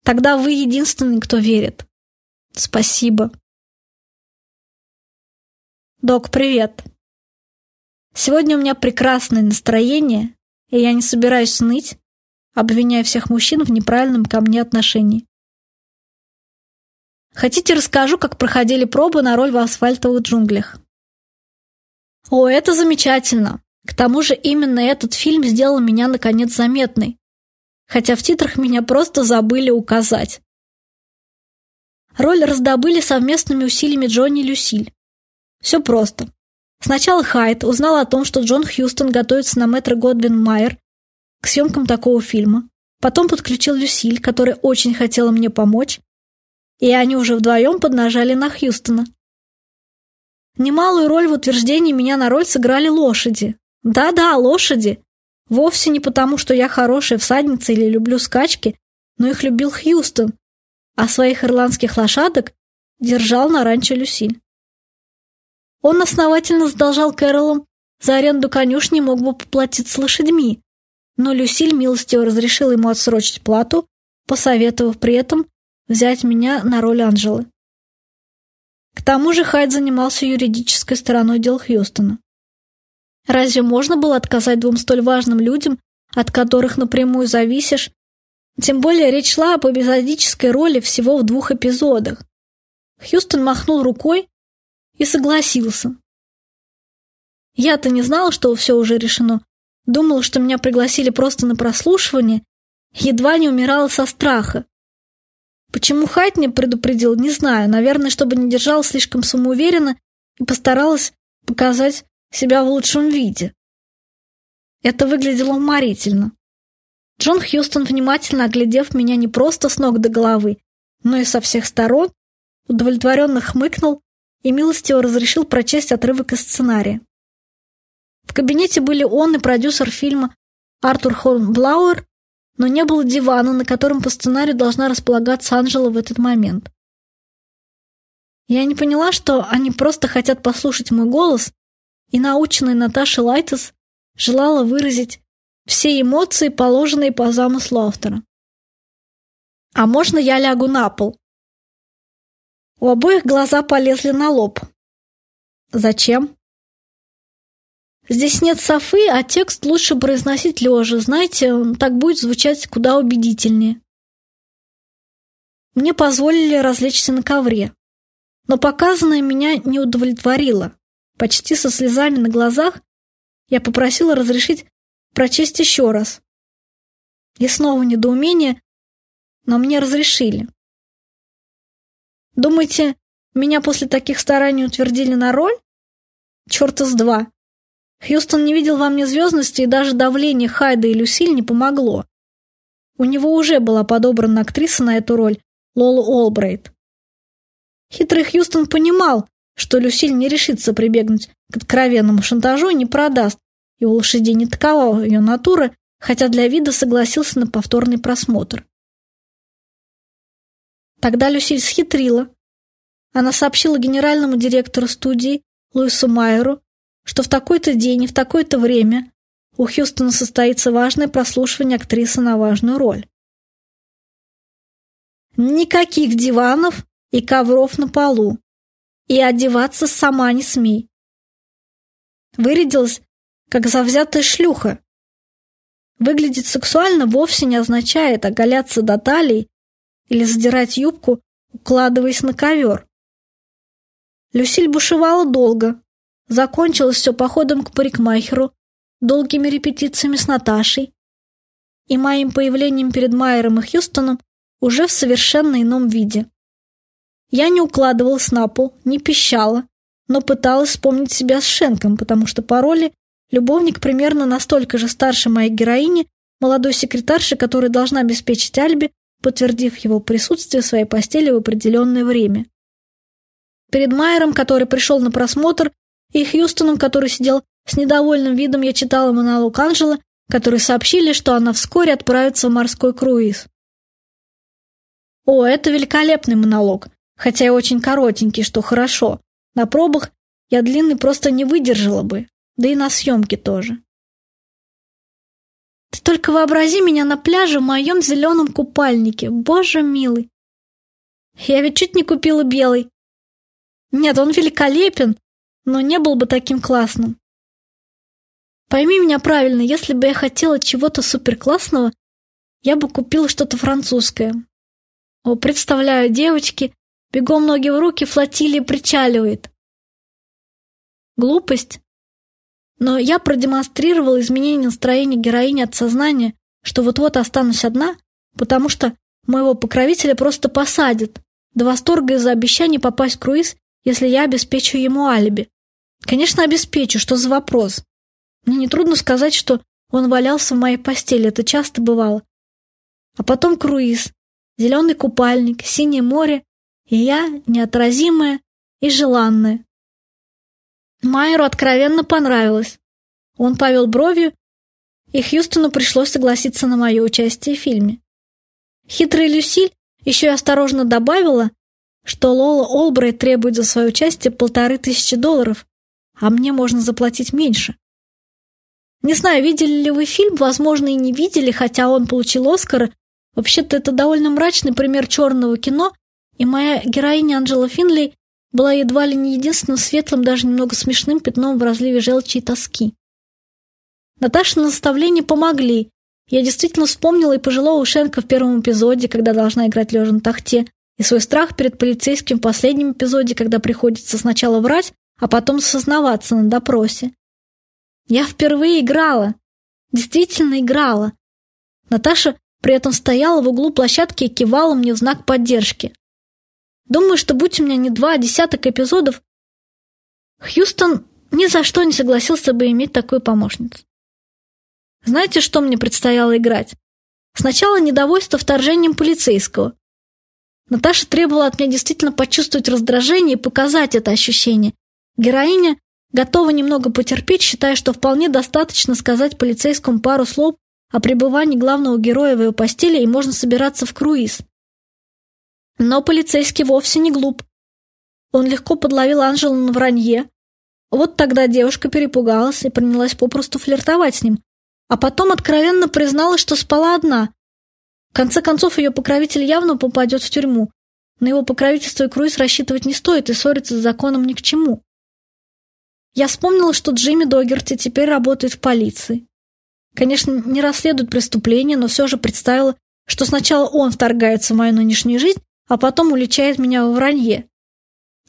Тогда вы единственный, кто верит. Спасибо. Док, привет. Сегодня у меня прекрасное настроение, и я не собираюсь ныть, обвиняя всех мужчин в неправильном ко мне отношении. Хотите, расскажу, как проходили пробы на роль в асфальтовых джунглях? О, это замечательно. К тому же именно этот фильм сделал меня, наконец, заметной. Хотя в титрах меня просто забыли указать. Роль раздобыли совместными усилиями Джонни и Люсиль. Все просто. Сначала Хайт узнал о том, что Джон Хьюстон готовится на Метро Годвин Майер к съемкам такого фильма. Потом подключил Люсиль, которая очень хотела мне помочь, и они уже вдвоем поднажали на Хьюстона. Немалую роль в утверждении меня на роль сыграли лошади. Да-да, лошади. Вовсе не потому, что я хорошая всадница или люблю скачки, но их любил Хьюстон, а своих ирландских лошадок держал на ранчо Люсиль. Он основательно задолжал Кэролам за аренду конюшни мог бы поплатиться лошадьми, но Люсиль милостиво разрешила ему отсрочить плату, посоветовав при этом взять меня на роль Анжелы. К тому же Хайд занимался юридической стороной дел Хьюстона. Разве можно было отказать двум столь важным людям, от которых напрямую зависишь? Тем более речь шла об эпизодической роли всего в двух эпизодах. Хьюстон махнул рукой и согласился. Я-то не знала, что все уже решено. Думала, что меня пригласили просто на прослушивание, едва не умирала со страха. Почему Хайт не предупредил, не знаю. Наверное, чтобы не держал слишком самоуверенно и постаралась показать себя в лучшем виде. Это выглядело уморительно. Джон Хьюстон, внимательно оглядев меня не просто с ног до головы, но и со всех сторон, удовлетворенно хмыкнул и милостиво разрешил прочесть отрывок из сценария. В кабинете были он и продюсер фильма Артур Хорнблауэр но не было дивана, на котором по сценарию должна располагаться Анжела в этот момент. Я не поняла, что они просто хотят послушать мой голос, и наученная Наташа Лайтес желала выразить все эмоции, положенные по замыслу автора. «А можно я лягу на пол?» У обоих глаза полезли на лоб. «Зачем?» Здесь нет софы, а текст лучше произносить лежа. Знаете, так будет звучать куда убедительнее. Мне позволили развлечься на ковре. Но показанное меня не удовлетворило. Почти со слезами на глазах я попросила разрешить прочесть еще раз. И снова недоумение, но мне разрешили. Думаете, меня после таких стараний утвердили на роль? Черта с два. Хьюстон не видел во мне звездности, и даже давление Хайда и Люсиль не помогло. У него уже была подобрана актриса на эту роль, Лола Олбрейт. Хитрый Хьюстон понимал, что Люсиль не решится прибегнуть к откровенному шантажу и не продаст, и у лошадей не такова ее натура, хотя для вида согласился на повторный просмотр. Тогда Люсиль схитрила. Она сообщила генеральному директору студии Луису Майеру, что в такой-то день и в такое-то время у Хьюстона состоится важное прослушивание актрисы на важную роль. Никаких диванов и ковров на полу. И одеваться сама не смей. Вырядилась, как завзятая шлюха. Выглядеть сексуально вовсе не означает оголяться до талии или задирать юбку, укладываясь на ковер. Люсиль бушевала долго. Закончилось все походом к парикмахеру, долгими репетициями с Наташей и моим появлением перед Майером и Хьюстоном уже в совершенно ином виде. Я не укладывалась на пол, не пищала, но пыталась вспомнить себя с Шенком, потому что по роли любовник примерно настолько же старше моей героини, молодой секретарши, которая должна обеспечить Альби, подтвердив его присутствие в своей постели в определенное время. Перед Майером, который пришел на просмотр, и Хьюстоном, который сидел с недовольным видом, я читала монолог Анжелы, которые сообщили, что она вскоре отправится в морской круиз. О, это великолепный монолог, хотя и очень коротенький, что хорошо. На пробах я длинный просто не выдержала бы, да и на съемке тоже. Ты только вообрази меня на пляже в моем зеленом купальнике, боже милый. Я ведь чуть не купила белый. Нет, он великолепен, но не был бы таким классным. Пойми меня правильно, если бы я хотела чего-то суперклассного, я бы купила что-то французское. О, представляю, девочки, бегом ноги в руки, флотилия причаливает. Глупость. Но я продемонстрировала изменение настроения героини от сознания, что вот-вот останусь одна, потому что моего покровителя просто посадят, до восторга из-за обещания попасть в круиз, если я обеспечу ему алиби. Конечно, обеспечу, что за вопрос? Мне нетрудно сказать, что он валялся в моей постели, это часто бывало. А потом круиз, зеленый купальник, синее море, и я неотразимая и желанная. Майеру откровенно понравилось. Он повел бровью, и Хьюстону пришлось согласиться на мое участие в фильме. Хитрая Люсиль еще и осторожно добавила, что Лола Олбрайт требует за свое участие полторы тысячи долларов, а мне можно заплатить меньше. Не знаю, видели ли вы фильм, возможно, и не видели, хотя он получил Оскара Вообще-то это довольно мрачный пример черного кино, и моя героиня Анджела Финли была едва ли не единственным светлым, даже немного смешным пятном в разливе желчи и тоски. Наташа наставления помогли. Я действительно вспомнила и пожилого Ушенко в первом эпизоде, когда должна играть лежа на тахте, и свой страх перед полицейским в последнем эпизоде, когда приходится сначала врать, а потом сознаваться на допросе. Я впервые играла. Действительно играла. Наташа при этом стояла в углу площадки и кивала мне в знак поддержки. Думаю, что будь у меня не два, а десяток эпизодов, Хьюстон ни за что не согласился бы иметь такую помощницу. Знаете, что мне предстояло играть? Сначала недовольство вторжением полицейского. Наташа требовала от меня действительно почувствовать раздражение и показать это ощущение. Героиня готова немного потерпеть, считая, что вполне достаточно сказать полицейскому пару слов о пребывании главного героя в его постели и можно собираться в круиз. Но полицейский вовсе не глуп. Он легко подловил Анжелу на вранье. Вот тогда девушка перепугалась и принялась попросту флиртовать с ним, а потом откровенно призналась, что спала одна. В конце концов, ее покровитель явно попадет в тюрьму. На его покровительство и круиз рассчитывать не стоит, и ссориться с законом ни к чему. Я вспомнила, что Джимми Догерти теперь работает в полиции. Конечно, не расследует преступление, но все же представила, что сначала он вторгается в мою нынешнюю жизнь, а потом уличает меня в вранье.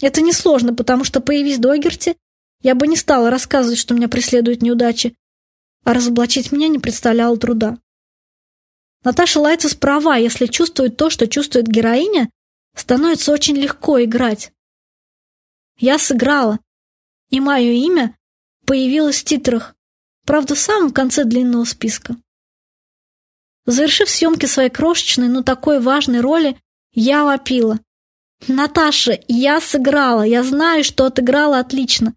Это несложно, потому что, появись Догерти, я бы не стала рассказывать, что меня преследуют неудачи, а разоблачить меня не представляло труда. Наташа Лайтус права, если чувствует то, что чувствует героиня, становится очень легко играть. Я сыграла, и мое имя появилось в титрах. Правда, в самом конце длинного списка. Завершив съемки своей крошечной, но такой важной роли, я вопила. «Наташа, я сыграла, я знаю, что отыграла отлично».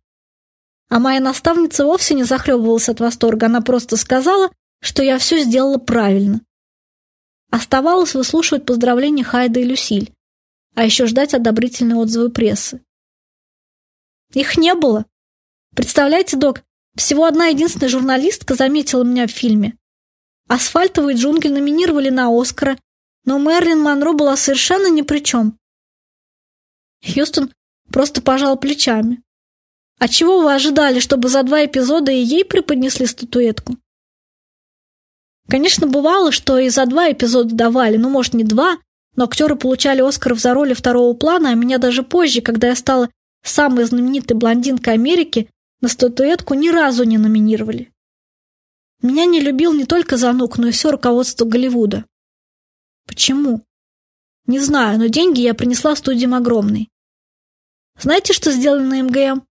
А моя наставница вовсе не захлебывалась от восторга, она просто сказала, что я все сделала правильно. Оставалось выслушивать поздравления Хайда и Люсиль. а еще ждать одобрительные отзывы прессы. Их не было. Представляете, док, всего одна единственная журналистка заметила меня в фильме. Асфальтовые джунгли номинировали на Оскара, но Мерлин Монро была совершенно ни при чем. Хьюстон просто пожал плечами. А чего вы ожидали, чтобы за два эпизода и ей преподнесли статуэтку? Конечно, бывало, что и за два эпизода давали, ну, может, не два, но актеры получали Оскаров за роли второго плана, а меня даже позже, когда я стала самой знаменитой блондинкой Америки, на статуэтку ни разу не номинировали. Меня не любил не только Занук, но и все руководство Голливуда. Почему? Не знаю, но деньги я принесла студиям огромные. Знаете, что сделали на МГМ?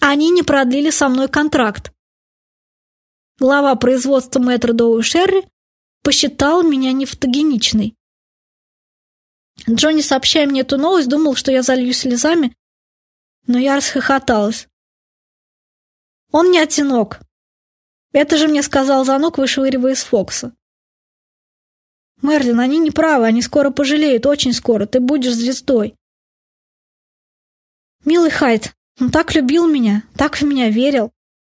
Они не продлили со мной контракт. Глава производства Мэтра Доу Шерри посчитал меня нефотогеничной. Джонни, сообщая мне эту новость, думал, что я залью слезами, но я расхохоталась. Он не оттенок. Это же мне сказал Занок, вышвыривая из Фокса. Мерлин, они не правы, они скоро пожалеют, очень скоро. Ты будешь звездой. Милый Хайт, он так любил меня, так в меня верил.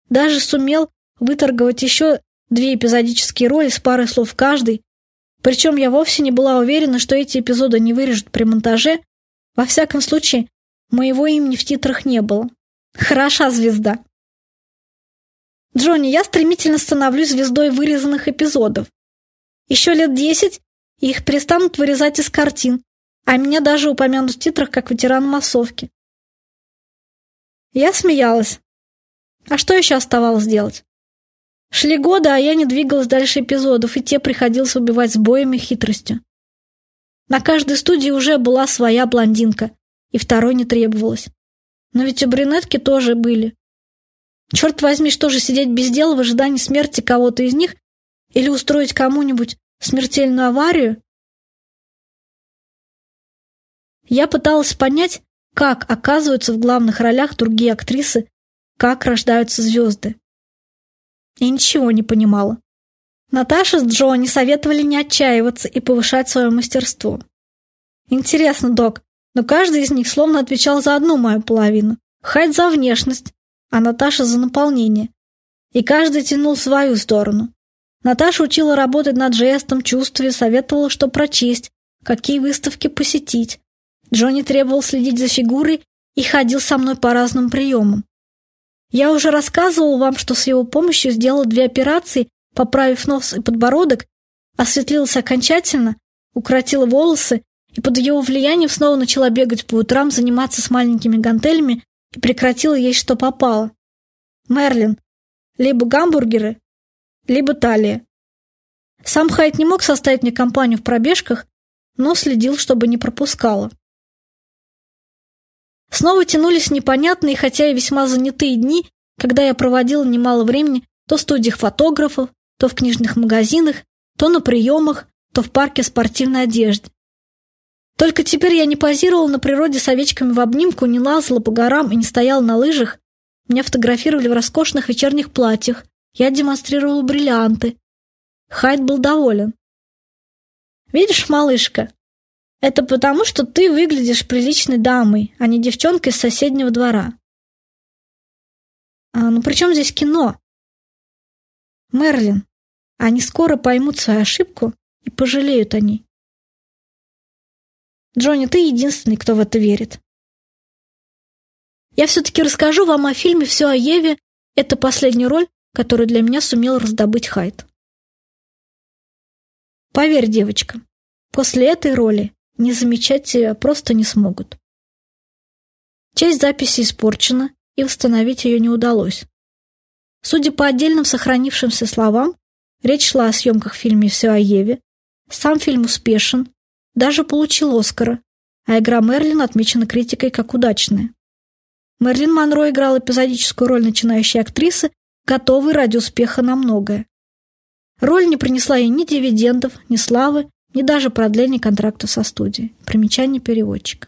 Даже сумел выторговать еще две эпизодические роли с парой слов каждой. Причем я вовсе не была уверена, что эти эпизоды не вырежут при монтаже. Во всяком случае, моего имени в титрах не было. Хороша звезда. Джонни, я стремительно становлюсь звездой вырезанных эпизодов. Еще лет десять, их перестанут вырезать из картин, а меня даже упомянут в титрах как ветеран массовки. Я смеялась. А что еще оставалось делать? Шли годы, а я не двигалась дальше эпизодов, и те приходилось убивать с боем и хитростью. На каждой студии уже была своя блондинка, и второй не требовалось. Но ведь у брюнетки тоже были. Черт возьми, что же сидеть без дела в ожидании смерти кого-то из них или устроить кому-нибудь смертельную аварию? Я пыталась понять, как оказываются в главных ролях другие актрисы, как рождаются звезды. И ничего не понимала. Наташа с Джонни советовали не отчаиваться и повышать свое мастерство. Интересно, док, но каждый из них словно отвечал за одну мою половину. Хайд за внешность, а Наташа за наполнение. И каждый тянул свою сторону. Наташа учила работать над жестом, чувствами, советовала, что прочесть, какие выставки посетить. Джонни требовал следить за фигурой и ходил со мной по разным приемам. Я уже рассказывал вам, что с его помощью сделал две операции, поправив нос и подбородок, осветлилась окончательно, укоротила волосы и под его влиянием снова начала бегать по утрам, заниматься с маленькими гантелями и прекратила есть, что попало. Мерлин. Либо гамбургеры, либо талия. Сам Хайт не мог составить мне компанию в пробежках, но следил, чтобы не пропускала. Снова тянулись непонятные, хотя и весьма занятые дни, когда я проводила немало времени то в студиях фотографов, то в книжных магазинах, то на приемах, то в парке спортивной одежды. Только теперь я не позировала на природе с овечками в обнимку, не лазала по горам и не стояла на лыжах. Меня фотографировали в роскошных вечерних платьях. Я демонстрировала бриллианты. Хайд был доволен. «Видишь, малышка, это потому, что ты выглядишь приличной дамой, а не девчонкой с соседнего двора». «А, ну при чем здесь кино?» «Мерлин, они скоро поймут свою ошибку и пожалеют о ней». Джонни, ты единственный, кто в это верит. Я все-таки расскажу вам о фильме «Все о Еве». Это последняя роль, которую для меня сумел раздобыть Хайт. Поверь, девочка, после этой роли не замечать тебя просто не смогут. Часть записи испорчена, и восстановить ее не удалось. Судя по отдельным сохранившимся словам, речь шла о съемках в фильме «Все о Еве». Сам фильм успешен, даже получил Оскара, а игра Мерлин отмечена критикой как удачная. Мерлин Монро играла эпизодическую роль начинающей актрисы, готовой ради успеха на многое. Роль не принесла ей ни дивидендов, ни славы, ни даже продления контракта со студией. Примечание переводчика.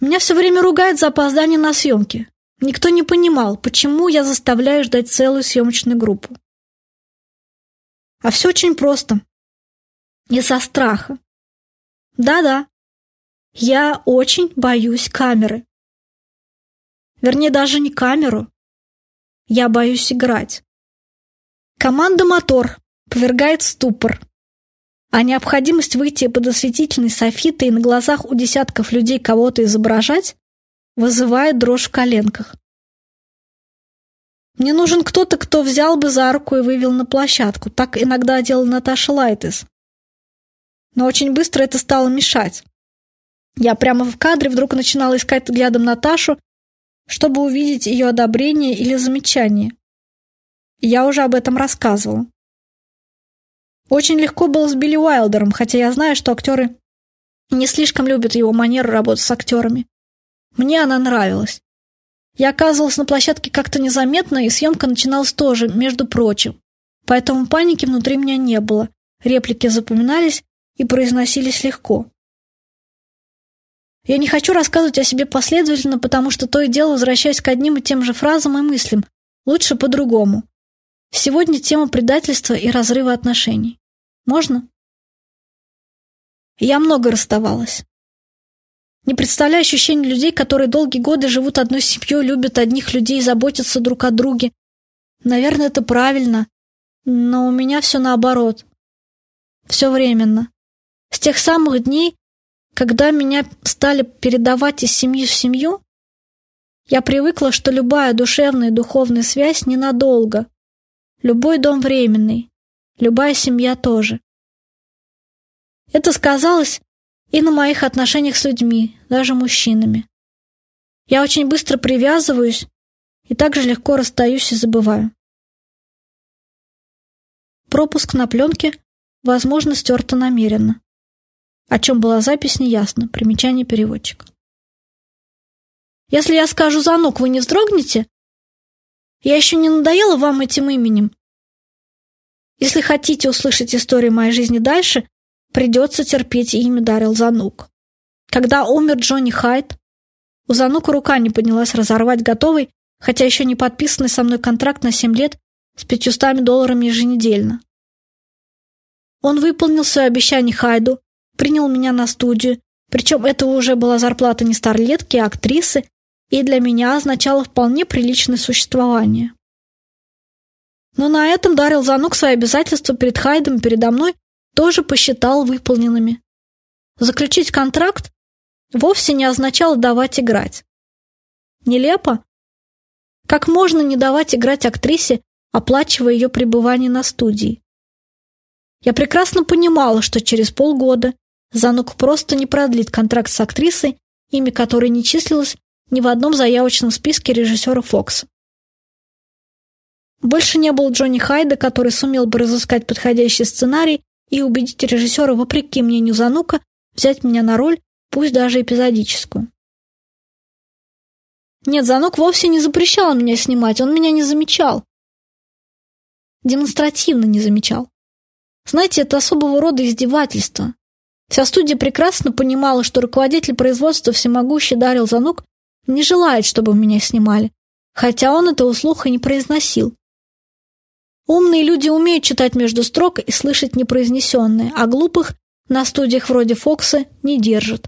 Меня все время ругают за опоздание на съемки. Никто не понимал, почему я заставляю ждать целую съемочную группу. А все очень просто. Из-за страха. Да-да, я очень боюсь камеры. Вернее, даже не камеру. Я боюсь играть. Команда «Мотор» повергает ступор. А необходимость выйти под осветительной софитой и на глазах у десятков людей кого-то изображать вызывает дрожь в коленках. Мне нужен кто-то, кто взял бы за руку и вывел на площадку. Так иногда делала Наташа Лайтес. Но очень быстро это стало мешать. Я прямо в кадре вдруг начинала искать взглядом Наташу, чтобы увидеть ее одобрение или замечание. Я уже об этом рассказывала. Очень легко было с Билли Уайлдером, хотя я знаю, что актеры не слишком любят его манеру работать с актерами. Мне она нравилась. Я оказывалась на площадке как-то незаметно, и съемка начиналась тоже, между прочим. Поэтому паники внутри меня не было. Реплики запоминались и произносились легко. Я не хочу рассказывать о себе последовательно, потому что то и дело возвращаюсь к одним и тем же фразам и мыслям. Лучше по-другому. Сегодня тема предательства и разрыва отношений. Можно? Я много расставалась. Не представляю ощущение людей, которые долгие годы живут одной семьей, любят одних людей, заботятся друг о друге. Наверное, это правильно, но у меня все наоборот. Все временно. С тех самых дней, когда меня стали передавать из семьи в семью, я привыкла, что любая душевная и духовная связь ненадолго, Любой дом временный, любая семья тоже. Это сказалось и на моих отношениях с людьми, даже мужчинами. Я очень быстро привязываюсь и также легко расстаюсь и забываю. Пропуск на пленке, возможно, стерто намеренно. О чем была запись, неясно. Примечание переводчика. Если я скажу «Занук», вы не вздрогнете? Я еще не надоела вам этим именем. Если хотите услышать историю моей жизни дальше, придется терпеть имя Дарил Занук. Когда умер Джонни Хайт, у Занука рука не поднялась разорвать готовый, хотя еще не подписанный со мной контракт на 7 лет с 500 долларами еженедельно. Он выполнил свое обещание Хайду, принял меня на студию, причем это уже была зарплата не старлетки, а актрисы, и для меня означало вполне приличное существование. Но на этом Дарил Занук свои обязательства перед Хайдом передо мной тоже посчитал выполненными. Заключить контракт вовсе не означало давать играть. Нелепо? Как можно не давать играть актрисе, оплачивая ее пребывание на студии? Я прекрасно понимала, что через полгода Занук просто не продлит контракт с актрисой, имя которой не числилось ни в одном заявочном списке режиссера Фокса. Больше не было Джонни Хайда, который сумел бы разыскать подходящий сценарий и убедить режиссера, вопреки мнению Занука, взять меня на роль, пусть даже эпизодическую. Нет, Занук вовсе не запрещал меня снимать, он меня не замечал. Демонстративно не замечал. Знаете, это особого рода издевательство. Вся студия прекрасно понимала, что руководитель производства всемогущий Дарил Занук не желает, чтобы меня снимали, хотя он это услух и не произносил. Умные люди умеют читать между строк и слышать непроизнесенное, а глупых на студиях вроде Фокса не держат.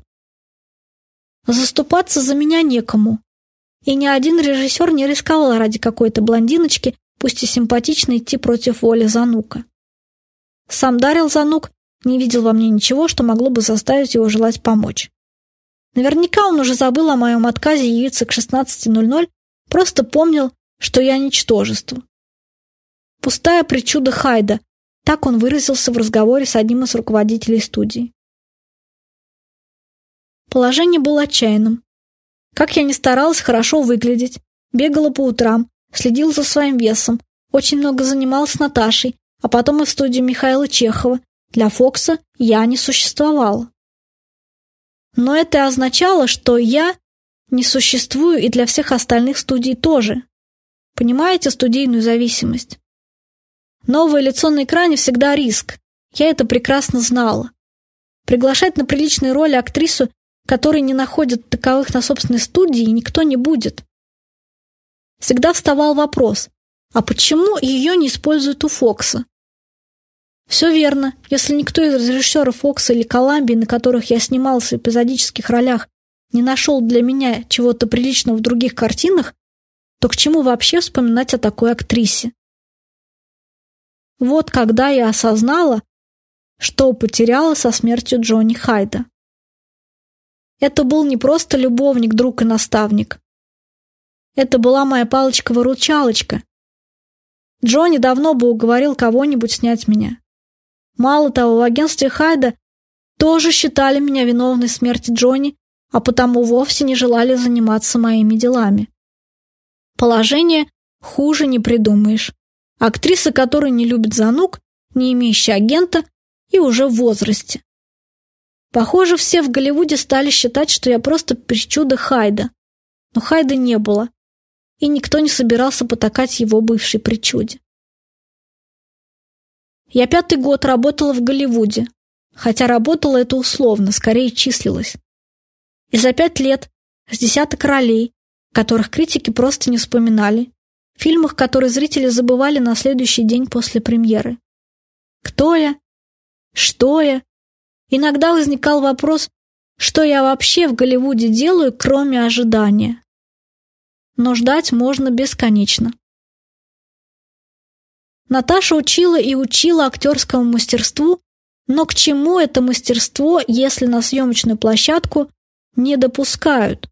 Заступаться за меня некому. И ни один режиссер не рисковал ради какой-то блондиночки, пусть и симпатично, идти против воли Занука. Сам Дарил Занук не видел во мне ничего, что могло бы заставить его желать помочь. Наверняка он уже забыл о моем отказе явиться к 16.00, просто помнил, что я ничтожество. Пустая причуда Хайда. Так он выразился в разговоре с одним из руководителей студии. Положение было отчаянным. Как я ни старалась хорошо выглядеть, бегала по утрам, следила за своим весом, очень много занималась с Наташей, а потом и в студии Михаила Чехова. Для Фокса я не существовала. Но это означало, что я не существую и для всех остальных студий тоже. Понимаете студийную зависимость? Новое лицо на экране всегда риск. Я это прекрасно знала. Приглашать на приличные роли актрису, которая не находит таковых на собственной студии, никто не будет. Всегда вставал вопрос, а почему ее не используют у Фокса? Все верно. Если никто из режиссеров Фокса или Коламбии, на которых я снимался в эпизодических ролях, не нашел для меня чего-то приличного в других картинах, то к чему вообще вспоминать о такой актрисе? Вот когда я осознала, что потеряла со смертью Джонни Хайда. Это был не просто любовник, друг и наставник. Это была моя палочка-выручалочка. Джонни давно бы уговорил кого-нибудь снять меня. Мало того, в агентстве Хайда тоже считали меня виновной в смерти Джонни, а потому вовсе не желали заниматься моими делами. Положение хуже не придумаешь. Актриса, которая не любит занук, не имеющая агента и уже в возрасте. Похоже, все в Голливуде стали считать, что я просто причуда Хайда. Но Хайда не было, и никто не собирался потакать его бывшей причуде. Я пятый год работала в Голливуде, хотя работала это условно, скорее числилась. И за пять лет с десяток ролей, которых критики просто не вспоминали, в фильмах, которые зрители забывали на следующий день после премьеры. Кто я? Что я? Иногда возникал вопрос, что я вообще в Голливуде делаю, кроме ожидания. Но ждать можно бесконечно. Наташа учила и учила актерскому мастерству, но к чему это мастерство, если на съемочную площадку не допускают?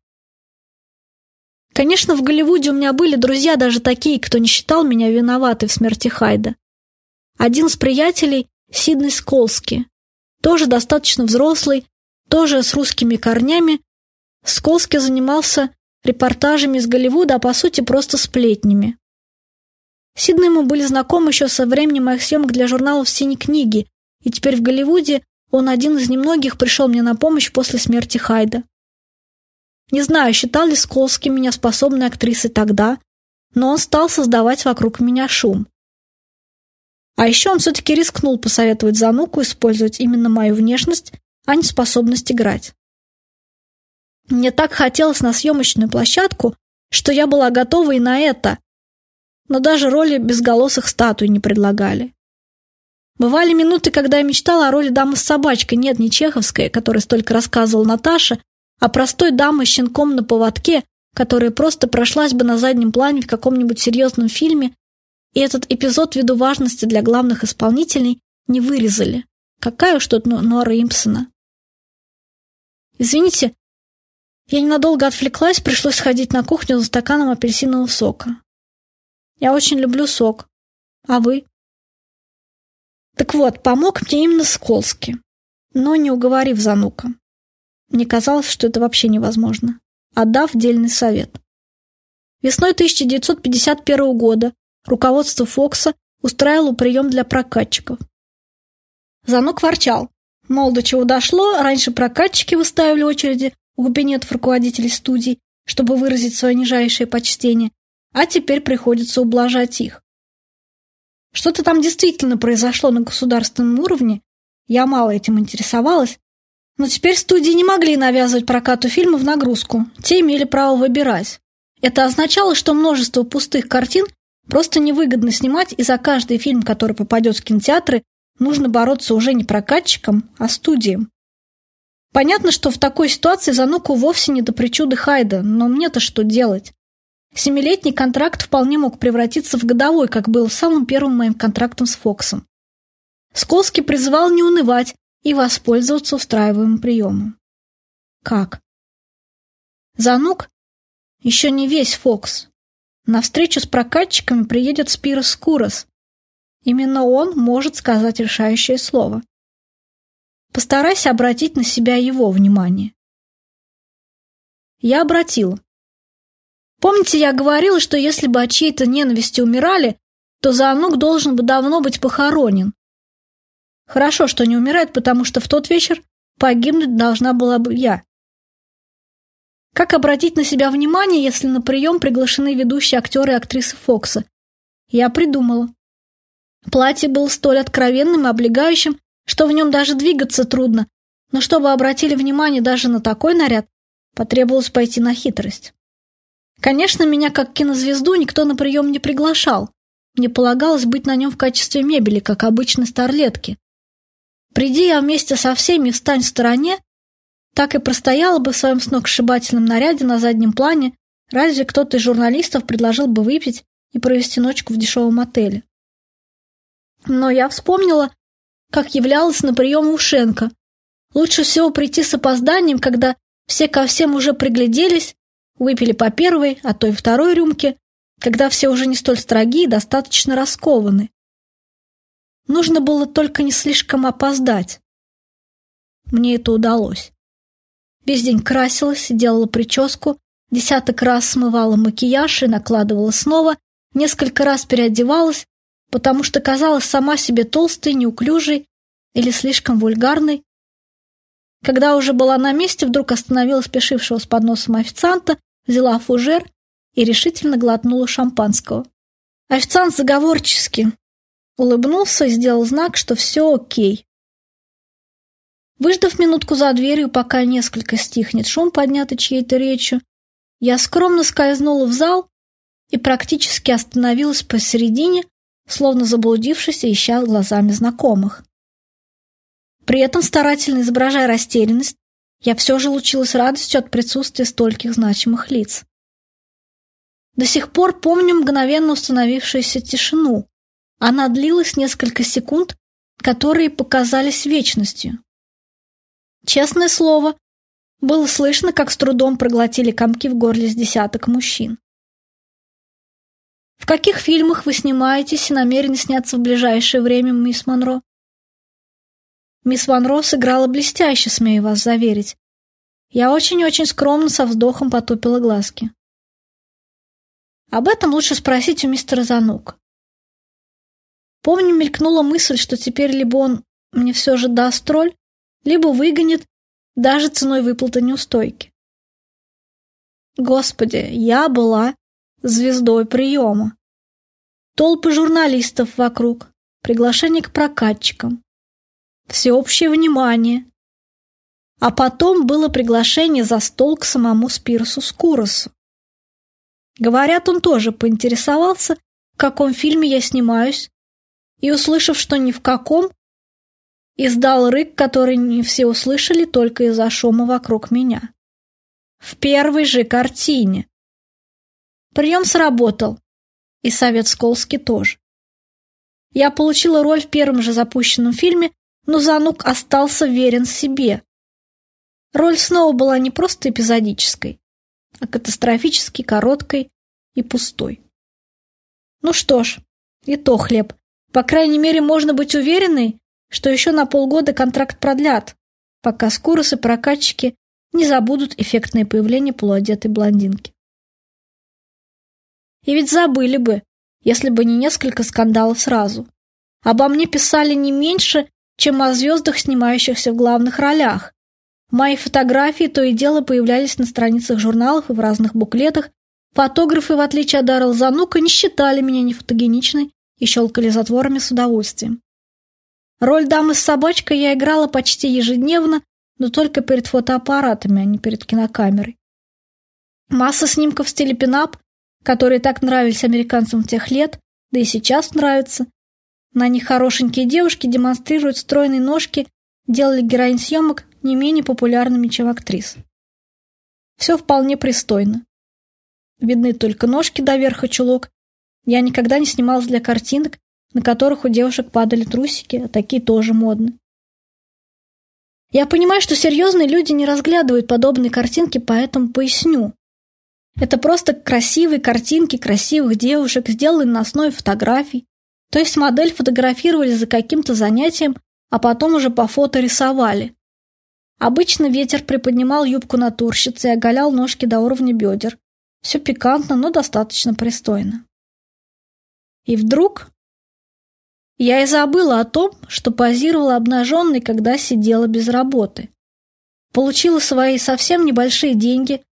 Конечно, в Голливуде у меня были друзья даже такие, кто не считал меня виноватой в смерти Хайда. Один из приятелей – Сидней Сколски, тоже достаточно взрослый, тоже с русскими корнями. Сколски занимался репортажами из Голливуда, а по сути просто сплетнями. Сиднey мы были знакомы еще со времени моих съемок для журналов «Синей книги», и теперь в Голливуде он один из немногих пришел мне на помощь после смерти Хайда. Не знаю, считал ли Сколски меня способной актрисой тогда, но он стал создавать вокруг меня шум. А еще он все-таки рискнул посоветовать Зануку использовать именно мою внешность, а не способность играть. Мне так хотелось на съемочную площадку, что я была готова и на это, но даже роли безголосых статуй не предлагали. Бывали минуты, когда я мечтала о роли дамы с собачкой, нет, не чеховской, которой столько рассказывала Наташа, а простой дамы с щенком на поводке, которая просто прошлась бы на заднем плане в каком-нибудь серьезном фильме и этот эпизод ввиду важности для главных исполнителей не вырезали. Какая уж тут Нора Импсона. Извините, я ненадолго отвлеклась, пришлось сходить на кухню за стаканом апельсинового сока. Я очень люблю сок. А вы? Так вот, помог мне именно Сколски, но не уговорив Занука. Мне казалось, что это вообще невозможно, отдав дельный совет. Весной 1951 года руководство Фокса устраивало прием для прокатчиков. Занук ворчал. Мол, до чего дошло, раньше прокатчики выставили очереди у кабинетов руководителей студий, чтобы выразить свое нижайшее почтение, а теперь приходится ублажать их. Что-то там действительно произошло на государственном уровне, я мало этим интересовалась, но теперь студии не могли навязывать прокату фильма в нагрузку, те имели право выбирать. Это означало, что множество пустых картин Просто невыгодно снимать, и за каждый фильм, который попадет в кинотеатры, нужно бороться уже не прокатчиком, а студиям. Понятно, что в такой ситуации Зануку вовсе не до причуды Хайда, но мне-то что делать? Семилетний контракт вполне мог превратиться в годовой, как был самым первым моим контрактом с Фоксом. Сколский призывал не унывать и воспользоваться устраиваемым приемом. Как? Занук еще не весь Фокс. На встречу с прокатчиками приедет Спирос Курос. Именно он может сказать решающее слово. Постарайся обратить на себя его внимание. Я обратила. Помните, я говорила, что если бы от чьей-то ненависти умирали, то Заанук должен бы давно быть похоронен. Хорошо, что не умирает, потому что в тот вечер погибнуть должна была бы я. Как обратить на себя внимание, если на прием приглашены ведущие актеры и актрисы Фокса? Я придумала. Платье было столь откровенным и облегающим, что в нем даже двигаться трудно, но чтобы обратили внимание даже на такой наряд, потребовалось пойти на хитрость. Конечно, меня как кинозвезду никто на прием не приглашал, мне полагалось быть на нем в качестве мебели, как обычной старлетки. Приди я вместе со всеми встань в стороне, так и простояла бы в своем сногсшибательном наряде на заднем плане, разве кто-то из журналистов предложил бы выпить и провести ночку в дешевом отеле. Но я вспомнила, как являлась на прием у Шенка. Лучше всего прийти с опозданием, когда все ко всем уже пригляделись, выпили по первой, а то и второй рюмке, когда все уже не столь строги и достаточно раскованы. Нужно было только не слишком опоздать. Мне это удалось. Весь день красилась, делала прическу, десяток раз смывала макияж и накладывала снова, несколько раз переодевалась, потому что казалась сама себе толстой, неуклюжей или слишком вульгарной. Когда уже была на месте, вдруг остановила спешившего с подносом официанта, взяла фужер и решительно глотнула шампанского. Официант заговорчески улыбнулся и сделал знак, что все окей. Выждав минутку за дверью, пока несколько стихнет шум, поднятый чьей-то речью, я скромно скользнула в зал и практически остановилась посередине, словно заблудившись и ища глазами знакомых. При этом, старательно изображая растерянность, я все же лучилась радостью от присутствия стольких значимых лиц. До сих пор помню мгновенно установившуюся тишину. Она длилась несколько секунд, которые показались вечностью. Честное слово, было слышно, как с трудом проглотили комки в горле с десяток мужчин. В каких фильмах вы снимаетесь и намерены сняться в ближайшее время, мисс Монро? Мисс Монро сыграла блестяще, смею вас заверить. Я очень-очень скромно со вздохом потупила глазки. Об этом лучше спросить у мистера Занук. Помню, мелькнула мысль, что теперь либо он мне все же даст роль, либо выгонит, даже ценой выплаты неустойки. Господи, я была звездой приема. Толпы журналистов вокруг, приглашение к прокатчикам, всеобщее внимание. А потом было приглашение за стол к самому Спирсу Скуросу. Говорят, он тоже поинтересовался, в каком фильме я снимаюсь, и, услышав, что ни в каком, издал рык, который не все услышали только из-за шума вокруг меня. В первой же картине. Прием сработал. И совет Сколски тоже. Я получила роль в первом же запущенном фильме, но Занук остался верен себе. Роль снова была не просто эпизодической, а катастрофически короткой и пустой. Ну что ж, и то хлеб. По крайней мере, можно быть уверенной, что еще на полгода контракт продлят, пока скуросы прокатчики не забудут эффектное появление полуодетой блондинки. И ведь забыли бы, если бы не несколько скандалов сразу. Обо мне писали не меньше, чем о звездах, снимающихся в главных ролях. Мои фотографии то и дело появлялись на страницах журналов и в разных буклетах. Фотографы, в отличие от Даррел Занука, не считали меня нефотогеничной и щелкали затворами с удовольствием. Роль дамы с собачкой я играла почти ежедневно, но только перед фотоаппаратами, а не перед кинокамерой. Масса снимков в стиле пинап, которые так нравились американцам тех лет, да и сейчас нравятся. На них хорошенькие девушки демонстрируют стройные ножки, делали героинь съемок не менее популярными, чем актрис. Все вполне пристойно. Видны только ножки до верха чулок. Я никогда не снималась для картинок, на которых у девушек падали трусики, а такие тоже модны. Я понимаю, что серьезные люди не разглядывают подобные картинки, поэтому поясню. Это просто красивые картинки красивых девушек, сделанные на основе фотографий. То есть модель фотографировали за каким-то занятием, а потом уже по фото рисовали. Обычно ветер приподнимал юбку натурщицы и оголял ножки до уровня бедер. Все пикантно, но достаточно пристойно. И вдруг я и забыла о том, что позировала обнаженной, когда сидела без работы. Получила свои совсем небольшие деньги,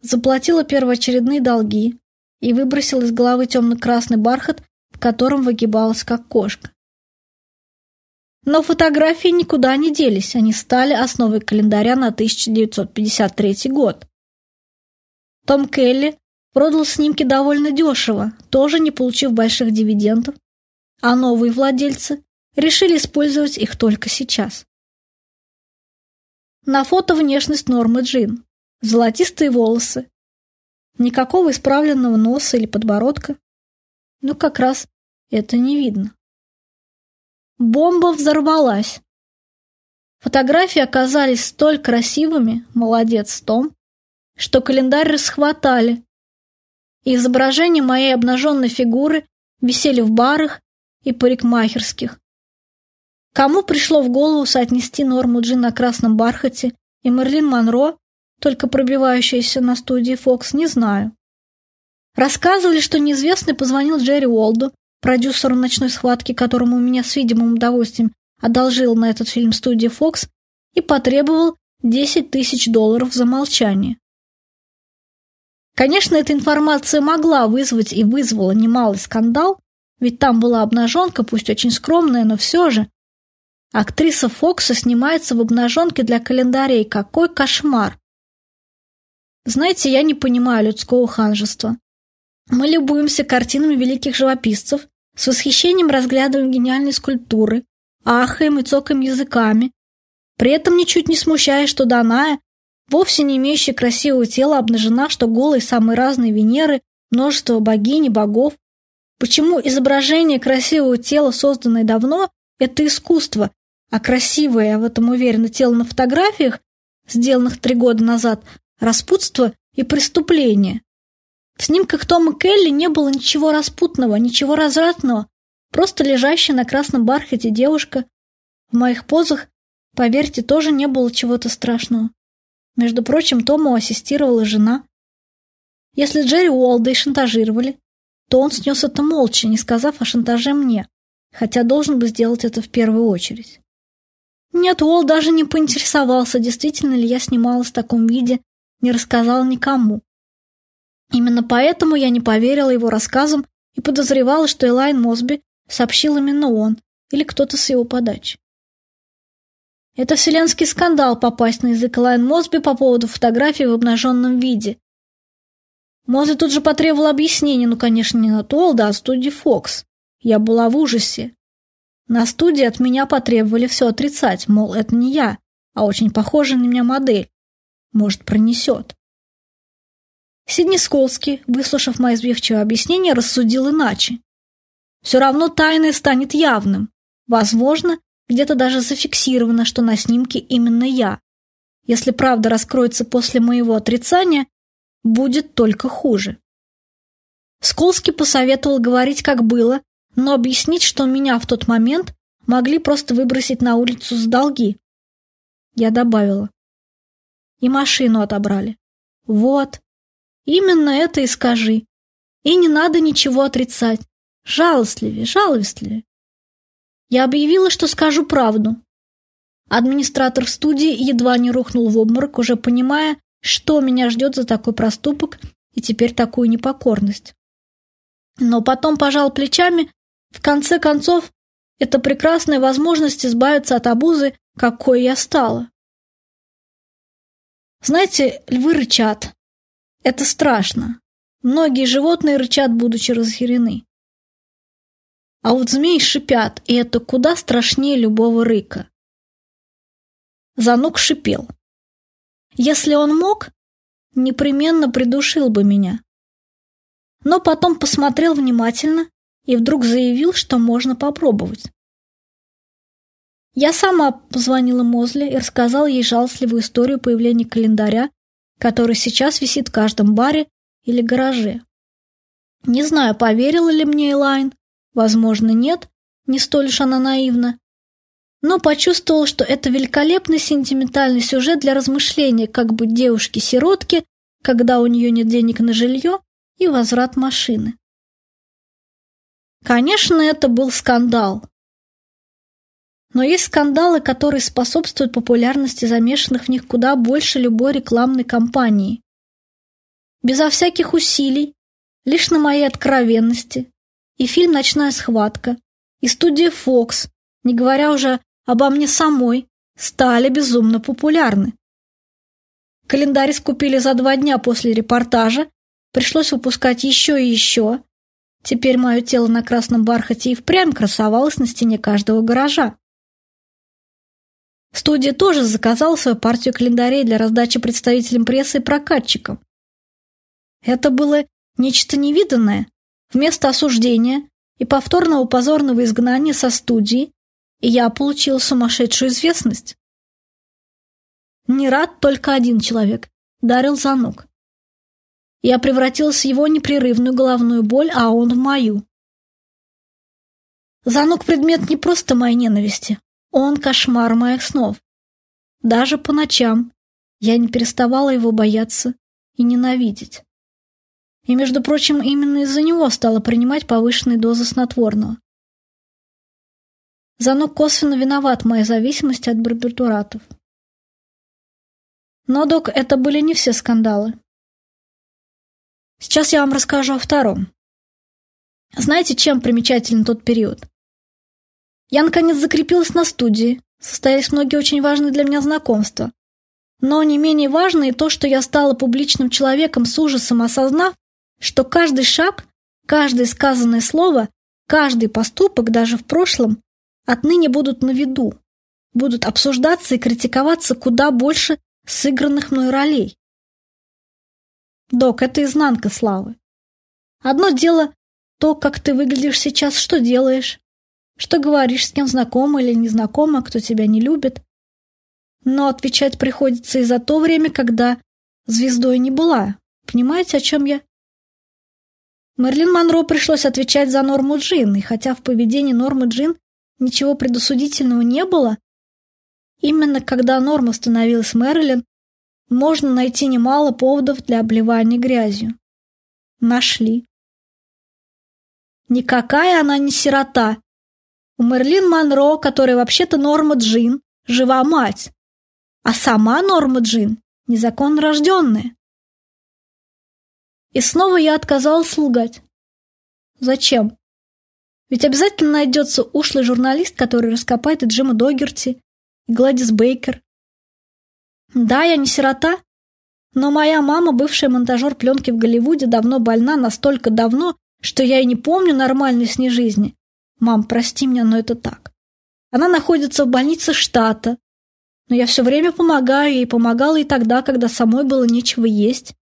заплатила первоочередные долги и выбросила из головы темно-красный бархат, в котором выгибалась как кошка. Но фотографии никуда не делись, они стали основой календаря на 1953 год. Том Келли продал снимки довольно дешево, тоже не получив больших дивидендов, а новые владельцы решили использовать их только сейчас. На фото внешность Нормы Джин. Золотистые волосы. Никакого исправленного носа или подбородка. Ну, как раз это не видно. Бомба взорвалась. Фотографии оказались столь красивыми, молодец Том, что календарь расхватали. И изображения моей обнаженной фигуры висели в барах и парикмахерских. Кому пришло в голову соотнести Норму Джин на красном бархате и Мерлин Монро, только пробивающаяся на студии Фокс, не знаю. Рассказывали, что неизвестный позвонил Джерри Уолду, продюсеру «Ночной схватки», которому меня с видимым удовольствием одолжил на этот фильм студия Фокс, и потребовал 10 тысяч долларов за молчание. Конечно, эта информация могла вызвать и вызвала немалый скандал, ведь там была обнаженка, пусть очень скромная, но все же. Актриса Фокса снимается в обнаженке для календарей. Какой кошмар! Знаете, я не понимаю людского ханжества. Мы любуемся картинами великих живописцев, с восхищением разглядываем гениальные скульптуры, ахаем и цокаем языками, при этом ничуть не смущаясь, что Даная, вовсе не имеющая красивого тела, обнажена, что голые самые разные Венеры, множество богинь и богов. Почему изображение красивого тела, созданное давно, это искусство, а красивое, я в этом уверена, тело на фотографиях, сделанных три года назад, распутство и преступление? В снимках Тома Келли не было ничего распутного, ничего развратного, просто лежащая на красном бархате девушка. В моих позах, поверьте, тоже не было чего-то страшного. Между прочим, Тому ассистировала жена. Если Джерри Уолда и шантажировали, то он снес это молча, не сказав о шантаже мне, хотя должен бы сделать это в первую очередь. Нет, Уолл даже не поинтересовался, действительно ли я снималась в таком виде, не рассказал никому. Именно поэтому я не поверила его рассказам и подозревала, что Элайн Мосби сообщил именно он или кто-то с его подачи. Это вселенский скандал попасть на язык Элайн Мосби по поводу фотографии в обнаженном виде. Мосби тут же потребовал объяснений, ну, конечно, не на Толда, а студии Фокс. Я была в ужасе. На студии от меня потребовали все отрицать, мол, это не я, а очень похожая на меня модель. Может, пронесет. Сидни Сколский, выслушав мои сбивчивые объяснения, рассудил иначе. Все равно тайное станет явным. Возможно, где-то даже зафиксировано, что на снимке именно я. Если правда раскроется после моего отрицания, будет только хуже. Сколский посоветовал говорить, как было, но объяснить, что меня в тот момент могли просто выбросить на улицу с долги. Я добавила. И машину отобрали. Вот, Именно это и скажи. И не надо ничего отрицать. Жалостливее, жалостливее. Я объявила, что скажу правду. Администратор студии едва не рухнул в обморок, уже понимая, что меня ждет за такой проступок и теперь такую непокорность. Но потом пожал плечами. В конце концов, это прекрасная возможность избавиться от обузы, какой я стала. Знаете, львы рычат, это страшно. Многие животные рычат, будучи разъярены. А вот змеи шипят, и это куда страшнее любого рыка. Занук шипел. Если он мог, непременно придушил бы меня. Но потом посмотрел внимательно и вдруг заявил, что можно попробовать. Я сама позвонила Мозле и рассказала ей жалостливую историю появления календаря который сейчас висит в каждом баре или гараже. Не знаю, поверила ли мне Элайн, возможно, нет, не столь уж она наивна, но почувствовал, что это великолепный сентиментальный сюжет для размышления, как быть девушке-сиротке, когда у нее нет денег на жилье и возврат машины. Конечно, это был скандал. Но есть скандалы, которые способствуют популярности замешанных в них куда больше любой рекламной кампании. Безо всяких усилий, лишь на моей откровенности, и фильм «Ночная схватка», и студия Fox, не говоря уже обо мне самой, стали безумно популярны. Календарь скупили за два дня после репортажа, Пришлось выпускать еще и еще. Теперь мое тело на красном бархате и впрямь красовалось на стене каждого гаража. Студия тоже заказала свою партию календарей для раздачи представителям прессы и прокатчикам. Это было нечто невиданное. Вместо осуждения и повторного позорного изгнания со студии я получил сумасшедшую известность. Не рад только один человек – Дарил Занук. Я превратился в его непрерывную головную боль, а он в мою. Занук – предмет не просто моей ненависти, он – кошмар моих снов. Даже по ночам я не переставала его бояться и ненавидеть. И, между прочим, именно из-за него стала принимать повышенные дозы снотворного. Занук косвенно виноват в моей зависимости от барбитуратов. Но, док, это были не все скандалы. Сейчас я вам расскажу о втором. Знаете, чем примечателен тот период? Я, наконец, закрепилась на студии, состоялись многие очень важные для меня знакомства. Но не менее важно и то, что я стала публичным человеком с ужасом осознав, что каждый шаг, каждое сказанное слово, каждый поступок даже в прошлом отныне будут на виду, будут обсуждаться и критиковаться куда больше сыгранных мной ролей. Док, это изнанка славы. Одно дело то, как ты выглядишь сейчас, что делаешь, что говоришь с кем знакомо или незнакомо, кто тебя не любит. Но отвечать приходится и за то время, когда звездой не была. Понимаете, о чем я? Мерлин Монро пришлось отвечать за Норму Джин, и хотя в поведении Нормы Джин ничего предосудительного не было, именно когда Норма становилась Мерлин, можно найти немало поводов для обливания грязью. Нашли. Никакая она не сирота. У Мерлин Монро, которая вообще-то Норма Джин, жива мать, а сама Норма Джин незаконно рожденная. И снова я отказалась лгать. Зачем? Ведь обязательно найдется ушлый журналист, который раскопает и Джима Догерти, и Гладис Бейкер. Да, я не сирота, но моя мама, бывшая монтажер пленки в Голливуде, давно больна настолько давно, что я и не помню нормальной с ней жизни. Мам, прости меня, но это так. Она находится в больнице штата, но я все время помогаю ей, помогала и тогда, когда самой было нечего есть.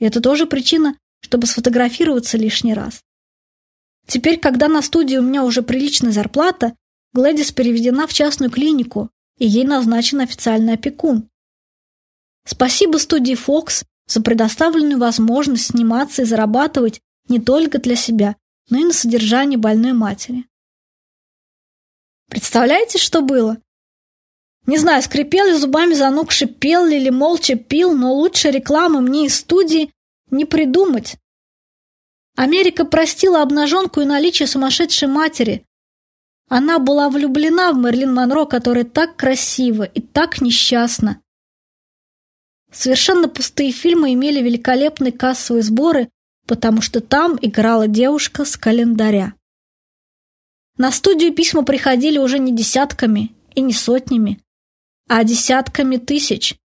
И это тоже причина, чтобы сфотографироваться лишний раз. Теперь, когда на студии у меня уже приличная зарплата, Глэдис переведена в частную клинику, и ей назначен официальный опекун. Спасибо студии Fox за предоставленную возможность сниматься и зарабатывать не только для себя, но и на содержание больной матери. Представляете, что было? Не знаю, скрипел ли зубами Занук, шипел ли или молча пил, но лучше рекламы мне из студии не придумать. Америка простила обнаженку и наличие сумасшедшей матери. Она была влюблена в Мерлин Монро, которая так красива и так несчастна. Совершенно пустые фильмы имели великолепные кассовые сборы, потому что там играла девушка с календаря. На студию письма приходили уже не десятками и не сотнями, а десятками тысяч.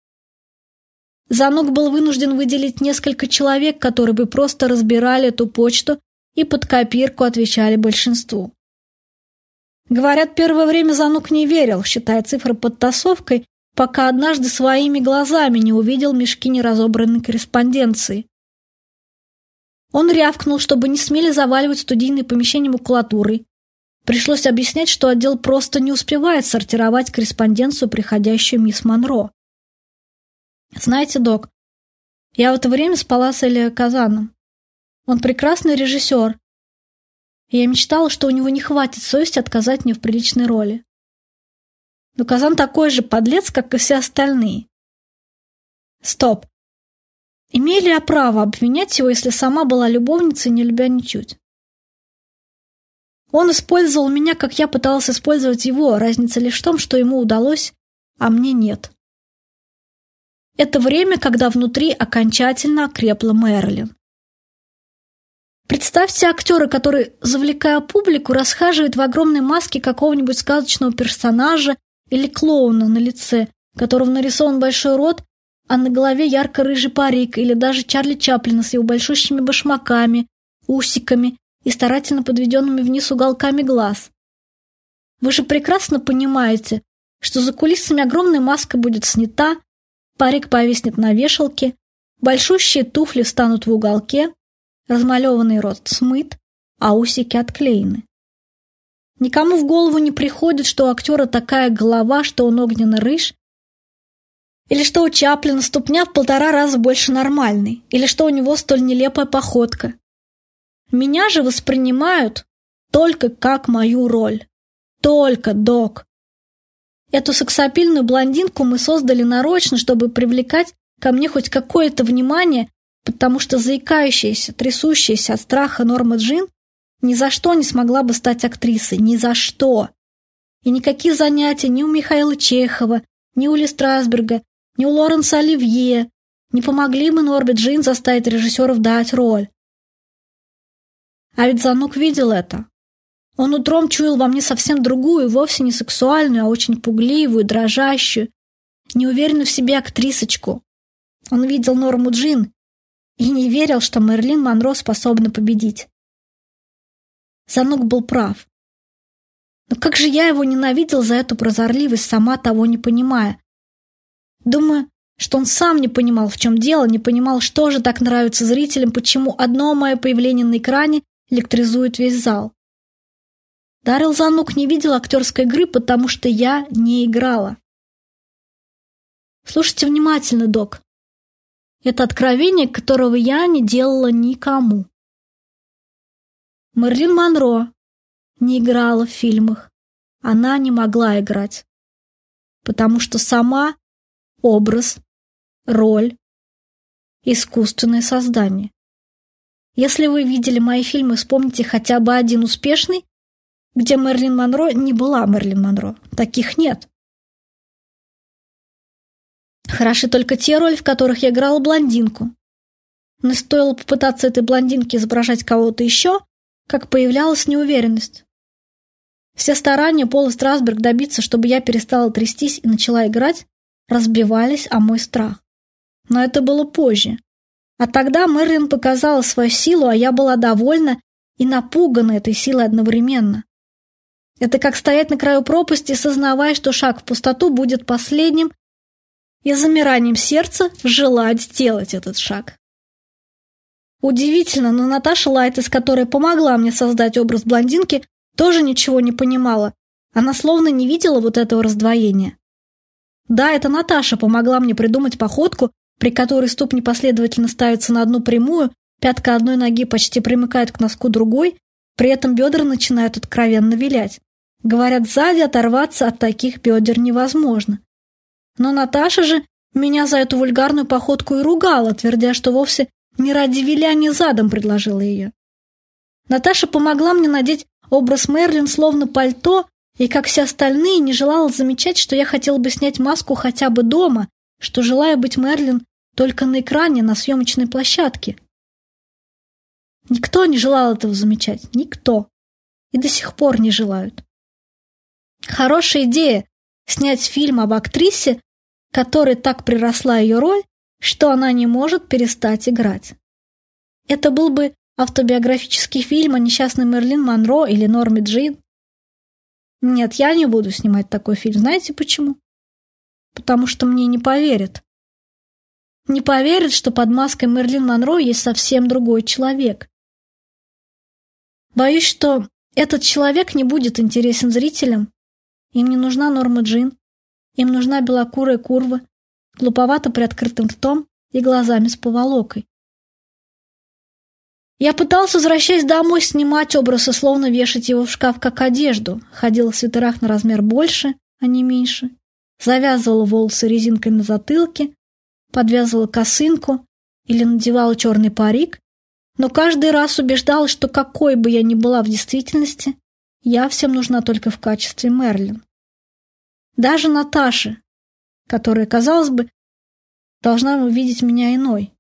Занук был вынужден выделить несколько человек, которые бы просто разбирали эту почту и под копирку отвечали большинству. Говорят, первое время Занук не верил, считая цифры подтасовкой, пока однажды своими глазами не увидел мешки неразобранной корреспонденции. Он рявкнул, чтобы не смели заваливать студийные помещения макулатурой, Пришлось объяснять, что отдел просто не успевает сортировать корреспонденцию, приходящую мисс Монро. Знаете, док, я в это время спала с Элио Казаном. Он прекрасный режиссер. Я мечтала, что у него не хватит совести отказать мне в приличной роли. Но Казан такой же подлец, как и все остальные. Стоп. Имею ли я право обвинять его, если сама была любовницей, не любя ничуть? Он использовал меня, как я пыталась использовать его, разница лишь в том, что ему удалось, а мне нет. Это время, когда внутри окончательно окрепла Мерлин. Представьте актера, который, завлекая публику, расхаживает в огромной маске какого-нибудь сказочного персонажа или клоуна на лице, которого нарисован большой рот, а на голове ярко-рыжий парик или даже Чарли Чаплина с его большущими башмаками, усиками и старательно подведенными вниз уголками глаз. Вы же прекрасно понимаете, что за кулисами огромная маска будет снята, парик повиснет на вешалке, большущие туфли встанут в уголке, размалеванный рот смыт, а усики отклеены. Никому в голову не приходит, что у актера такая голова, что он огненно-рыж, или что у Чаплина ступня в полтора раза больше нормальной, или что у него столь нелепая походка. Меня же воспринимают только как мою роль. Только, док. Эту сексапильную блондинку мы создали нарочно, чтобы привлекать ко мне хоть какое-то внимание, потому что заикающаяся, трясущаяся от страха Норма Джин ни за что не смогла бы стать актрисой, ни за что. И никакие занятия ни у Михаила Чехова, ни у Ли Страсберга, ни у Лоренса Оливье не помогли бы Норбит Джин заставить режиссеров дать роль. А ведь Занук видел это. Он утром чуял во мне совсем другую, вовсе не сексуальную, а очень пугливую, дрожащую, неуверенную в себе актрисочку. Он видел Норму Джин и не верил, что Мерлин Монро способна победить. Занук был прав. Но как же я его ненавидел за эту прозорливость, сама того не понимая. Думаю, что он сам не понимал, в чем дело, не понимал, что же так нравится зрителям, почему одно мое появление на экране электризует весь зал. Даррел Занук не видел актерской игры, потому что я не играла. Слушайте внимательно, док. Это откровение, которого я не делала никому. Мерлин Монро не играла в фильмах. Она не могла играть. Потому что сама образ, роль, искусственное создание. Если вы видели мои фильмы, вспомните хотя бы один успешный, где Мерлин Монро не была Мерлин Монро. Таких нет. Хороши только те роли, в которых я играла блондинку. Но стоило попытаться этой блондинке изображать кого-то еще, как появлялась неуверенность. Все старания Пола Страсберг добиться, чтобы я перестала трястись и начала играть, разбивались о мой страх. Но это было позже. А тогда Мерлин показала свою силу, а я была довольна и напугана этой силой одновременно. Это как стоять на краю пропасти, сознавая, что шаг в пустоту будет последним, и замиранием сердца желать сделать этот шаг. Удивительно, но Наташа Лайтес, которая помогла мне создать образ блондинки, тоже ничего не понимала. Она словно не видела вот этого раздвоения. Да, это Наташа помогла мне придумать походку, при которой ступни последовательно ставятся на одну прямую, пятка одной ноги почти примыкает к носку другой, при этом бедра начинают откровенно вилять. Говорят, сзади оторваться от таких бедер невозможно. Но Наташа же меня за эту вульгарную походку и ругала, твердя, что вовсе не ради виляния задом предложила ее. Наташа помогла мне надеть образ Мерлин словно пальто, и, как все остальные, не желала замечать, что я хотела бы снять маску хотя бы дома, что желаю быть Мерлин только на экране на съемочной площадке. Никто не желал этого замечать, никто. И до сих пор не желают. Хорошая идея снять фильм об актрисе, которой так приросла ее роль, что она не может перестать играть. Это был бы автобиографический фильм о несчастной Мерлин Монро или Норме Джин. Нет, я не буду снимать такой фильм. Знаете почему? Потому что мне не поверят. Не поверят, что под маской Мерлин Монро есть совсем другой человек. Боюсь, что этот человек не будет интересен зрителям. Им не нужна Норма Джин. Им нужна белокурая курва, глуповато приоткрытым ртом и глазами с поволокой. Я пытался, возвращаясь домой, снимать образ и словно вешать его в шкаф как одежду. Ходила в свитерах на размер больше, а не меньше. Завязывала волосы резинкой на затылке, подвязывала косынку или надевала черный парик, но каждый раз убеждалась, что какой бы я ни была в действительности, я всем нужна только в качестве Мерлин. Даже Наташе, которая, казалось бы, должна увидеть меня иной.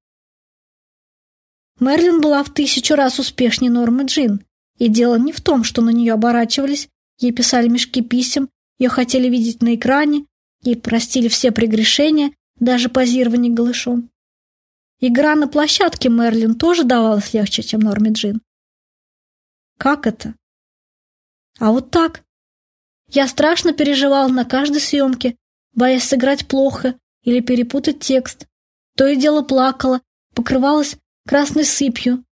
Мерлин была в тысячу раз успешнее Нормы Джин, и дело не в том, что на нее оборачивались, ей писали мешки писем, ее хотели видеть на экране, ей простили все прегрешения, даже позирование голышом. Игра на площадке Мерлин тоже давалась легче, чем Норме Джин. Как это? А вот так. Я страшно переживал на каждой съемке, боясь сыграть плохо или перепутать текст. То и дело плакала, покрывалась красной сыпью.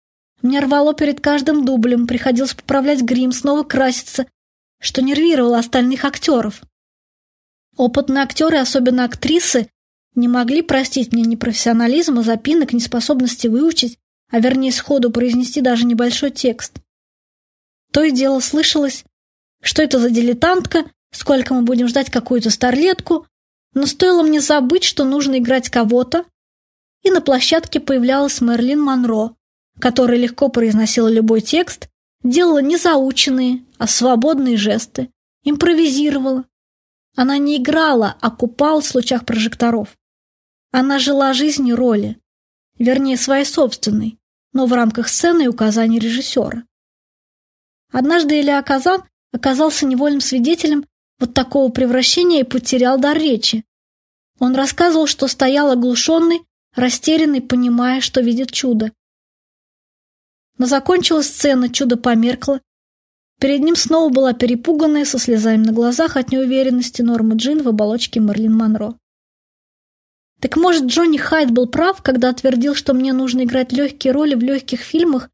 Меня рвало перед каждым дублем, приходилось поправлять грим, снова краситься, что нервировало остальных актеров. Опытные актеры, особенно актрисы, не могли простить мне непрофессионализма, запинок, неспособности выучить, а вернее сходу произнести даже небольшой текст. То и дело слышалось, что это за дилетантка, сколько мы будем ждать какую-то старлетку, но стоило мне забыть, что нужно играть кого-то, и на площадке появлялась Мерлин Монро, которая легко произносила любой текст, делала не заученные, а свободные жесты, импровизировала. Она не играла, а купалась в лучах прожекторов. Она жила жизнью роли, вернее, своей собственной, но в рамках сцены и указаний режиссера. Однажды Илья Казан оказался невольным свидетелем вот такого превращения и потерял дар речи. Он рассказывал, что стоял оглушенный, растерянный, понимая, что видит чудо. Но закончилась сцена, чудо померкло. Перед ним снова была перепуганная, со слезами на глазах от неуверенности Норма Джин в оболочке Мерлин Монро. Так может, Джонни Хайд был прав, когда твердил, что мне нужно играть легкие роли в легких фильмах,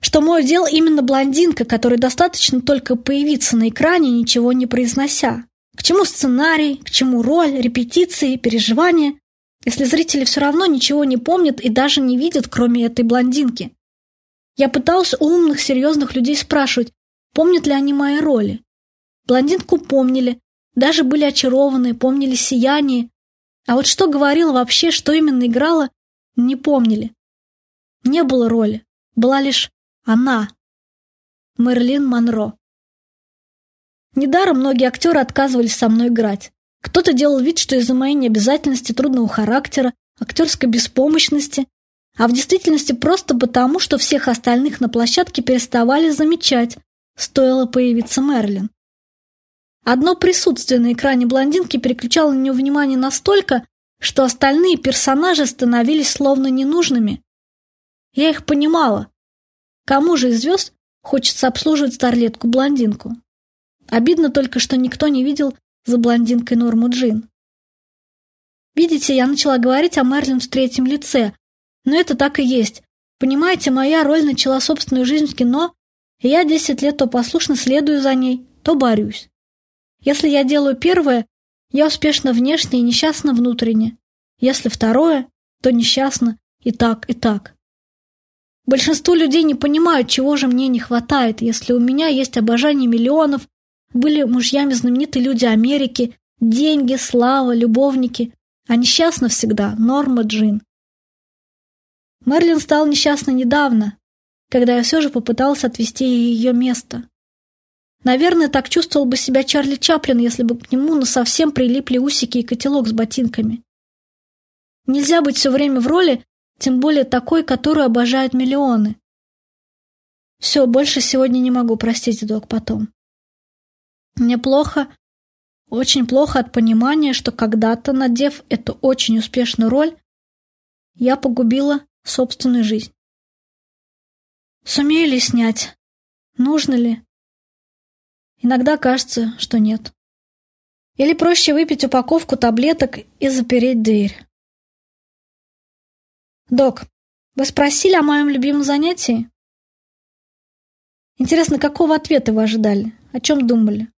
что мой дел именно блондинка, которой достаточно только появиться на экране, ничего не произнося. К чему сценарий, к чему роль, репетиции, переживания, если зрители все равно ничего не помнят и даже не видят, кроме этой блондинки. Я пытался у умных, серьезных людей спрашивать, помнят ли они мои роли. Блондинку помнили, даже были очарованы, помнили сияние. А вот что говорила вообще, что именно играла, не помнили. Не было роли, была лишь она. Мерлин Монро. Недаром многие актеры отказывались со мной играть. Кто-то делал вид, что из-за моей необязательности, трудного характера, актерской беспомощности, а в действительности просто потому, что всех остальных на площадке переставали замечать, стоило появиться Мерлин. Одно присутствие на экране блондинки переключало на нее внимание настолько, что остальные персонажи становились словно ненужными. Я их понимала, Кому же из звезд хочется обслуживать старлетку-блондинку? Обидно только, что никто не видел за блондинкой Норму Джин. Видите, я начала говорить о Мерлин в третьем лице, но это так и есть. Понимаете, моя роль начала собственную жизнь в кино, и я десять лет то послушно следую за ней, то борюсь. Если я делаю первое, я успешна внешне и несчастна внутренне. Если второе, то несчастна и так, и так. Большинство людей не понимают, чего же мне не хватает, если у меня есть обожание миллионов, были мужьями знаменитые люди Америки, деньги, слава, любовники, а несчастна всегда Норма Джин. Мерлин стал несчастной недавно, когда я все же попыталась отвести ее место. Наверное, так чувствовал бы себя Чарли Чаплин, если бы к нему насовсем прилипли усики и котелок с ботинками. Нельзя быть все время в роли, тем более такой, которую обожают миллионы. Все, больше сегодня не могу, простите, док, потом. Мне плохо, очень плохо от понимания, что когда-то, надев эту очень успешную роль, я погубила собственную жизнь. Сумею ли снять? Нужно ли? Иногда кажется, что нет. Или проще выпить упаковку таблеток и запереть дверь. Док, вы спросили о моем любимом занятии? Интересно, какого ответа вы ожидали? О чем думали?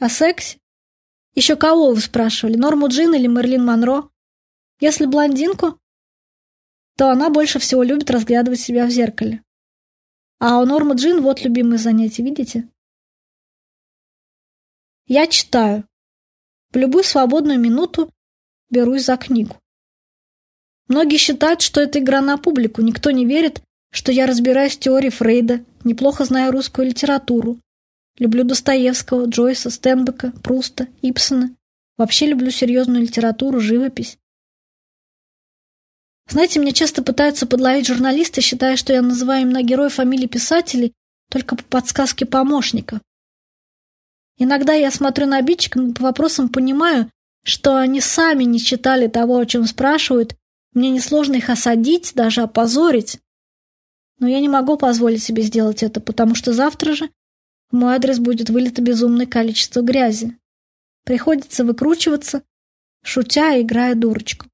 О сексе? Еще кого вы спрашивали? Норму Джин или Мерлин Монро? Если блондинку, то она больше всего любит разглядывать себя в зеркале. А у Нормы Джин вот любимое занятие, видите? Я читаю. В любую свободную минуту берусь за книгу. Многие считают, что это игра на публику, никто не верит, что я разбираюсь в теории Фрейда, неплохо знаю русскую литературу. Люблю Достоевского, Джойса, Стенбека, Пруста, Ипсона. Вообще люблю серьезную литературу, живопись. Знаете, меня часто пытаются подловить журналисты, считая, что я называю именно героев фамилии писателей только по подсказке помощника. Иногда я смотрю на обидчика, но по вопросам понимаю, что они сами не читали того, о чем спрашивают, мне несложно их осадить, даже опозорить. Но я не могу позволить себе сделать это, потому что завтра же в мой адрес будет вылито безумное количество грязи. Приходится выкручиваться, шутя и играя дурочку.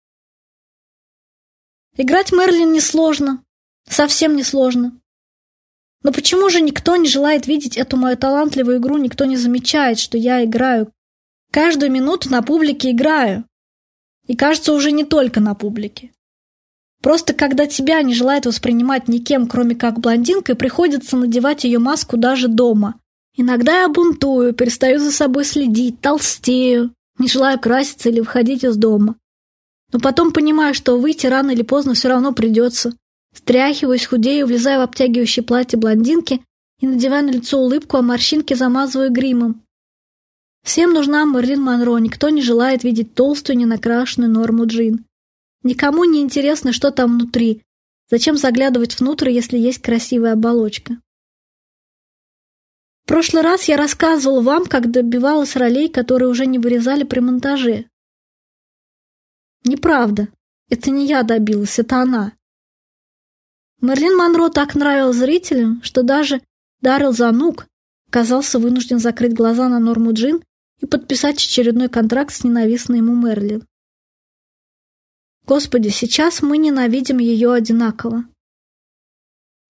Играть Мерлин несложно, совсем несложно. Но почему же никто не желает видеть эту мою талантливую игру, никто не замечает, что я играю? Каждую минуту на публике играю. И кажется, уже не только на публике. Просто когда тебя не желают воспринимать никем, кроме как блондинкой, приходится надевать ее маску даже дома. Иногда я бунтую, перестаю за собой следить, толстею, не желаю краситься или выходить из дома. Но потом понимаю, что выйти рано или поздно все равно придется. Стряхиваюсь, худею, влезаю в обтягивающее платье блондинки и надеваю на лицо улыбку, а морщинки замазываю гримом. Всем нужна Мерлин Монро, никто не желает видеть толстую, ненакрашенную Норму Джин. Никому не интересно, что там внутри. Зачем заглядывать внутрь, если есть красивая оболочка? Прошлый раз я рассказывал вам, как добивалась ролей, которые уже не вырезали при монтаже. Неправда. Это не я добилась, это она. Мерлин Монро так нравилась зрителям, что даже Даррел Занук казался вынужден закрыть глаза на Норму Джин и подписать очередной контракт с ненавистной ему Мерлин. Господи, сейчас мы ненавидим ее одинаково.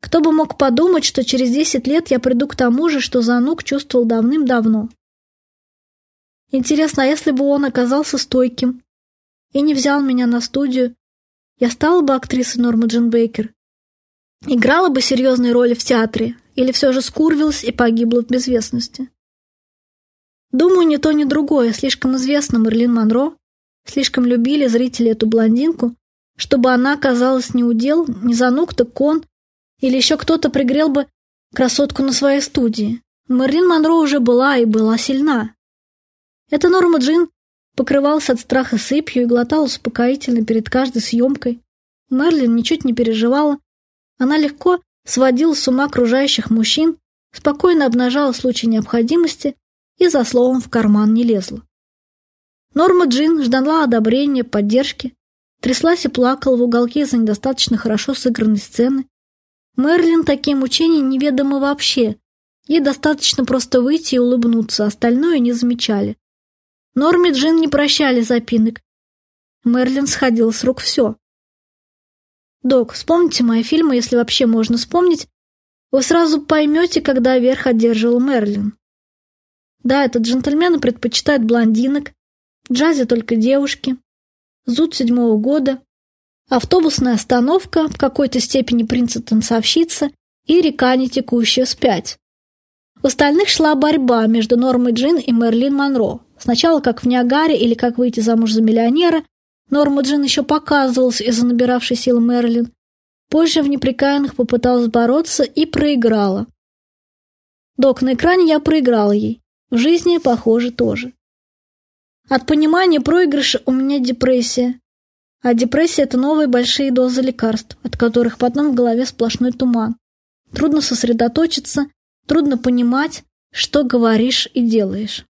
Кто бы мог подумать, что через десять лет я приду к тому же, что Занук чувствовал давным-давно. Интересно, а если бы он оказался стойким и не взял меня на студию, я стала бы актрисой Нормы Джин Бейкер? Играла бы серьезные роли в театре или все же скурвилась и погибла в безвестности? Думаю, ни то, ни другое. Слишком известна Мерлин Монро, слишком любили зрители эту блондинку, чтобы она оказалась не удел, не занук, так кон, или еще кто-то пригрел бы красотку на своей студии. Мерлин Монро уже была и была сильна. Эта Норма Джин покрывалась от страха сыпью и глотала успокоительно перед каждой съемкой. Мерлин ничуть не переживала. Она легко сводила с ума окружающих мужчин, спокойно обнажала в случае необходимости и за словом в карман не лезла. Норма Джин ждала одобрения, поддержки, тряслась и плакала в уголке за недостаточно хорошо сыгранной сцены. Мерлин такие мучения неведомы вообще. Ей достаточно просто выйти и улыбнуться, остальное не замечали. Норме Джин не прощали запинок. Мерлин сходил с рук все. «Док, вспомните мои фильмы, если вообще можно вспомнить. Вы сразу поймете, когда верх одерживал Мерлин. Да, этот джентльмен предпочитает блондинок, в джазе только девушки, зуд седьмого года, автобусная остановка, в какой-то степени принца-танцовщица и река, не текущая спять. В остальных шла борьба между Нормой Джин и Мерлин Монро. Сначала как в Ниагаре или как выйти замуж за миллионера, Норма Джин еще показывалась из-за набиравшей сил Мерлин. Позже в неприкаянных попыталась бороться и проиграла. Док, на экране я проиграла ей. В жизни, похоже, тоже. От понимания проигрыша у меня депрессия. А депрессия – это новые большие дозы лекарств, от которых потом в голове сплошной туман. Трудно сосредоточиться, трудно понимать, что говоришь и делаешь.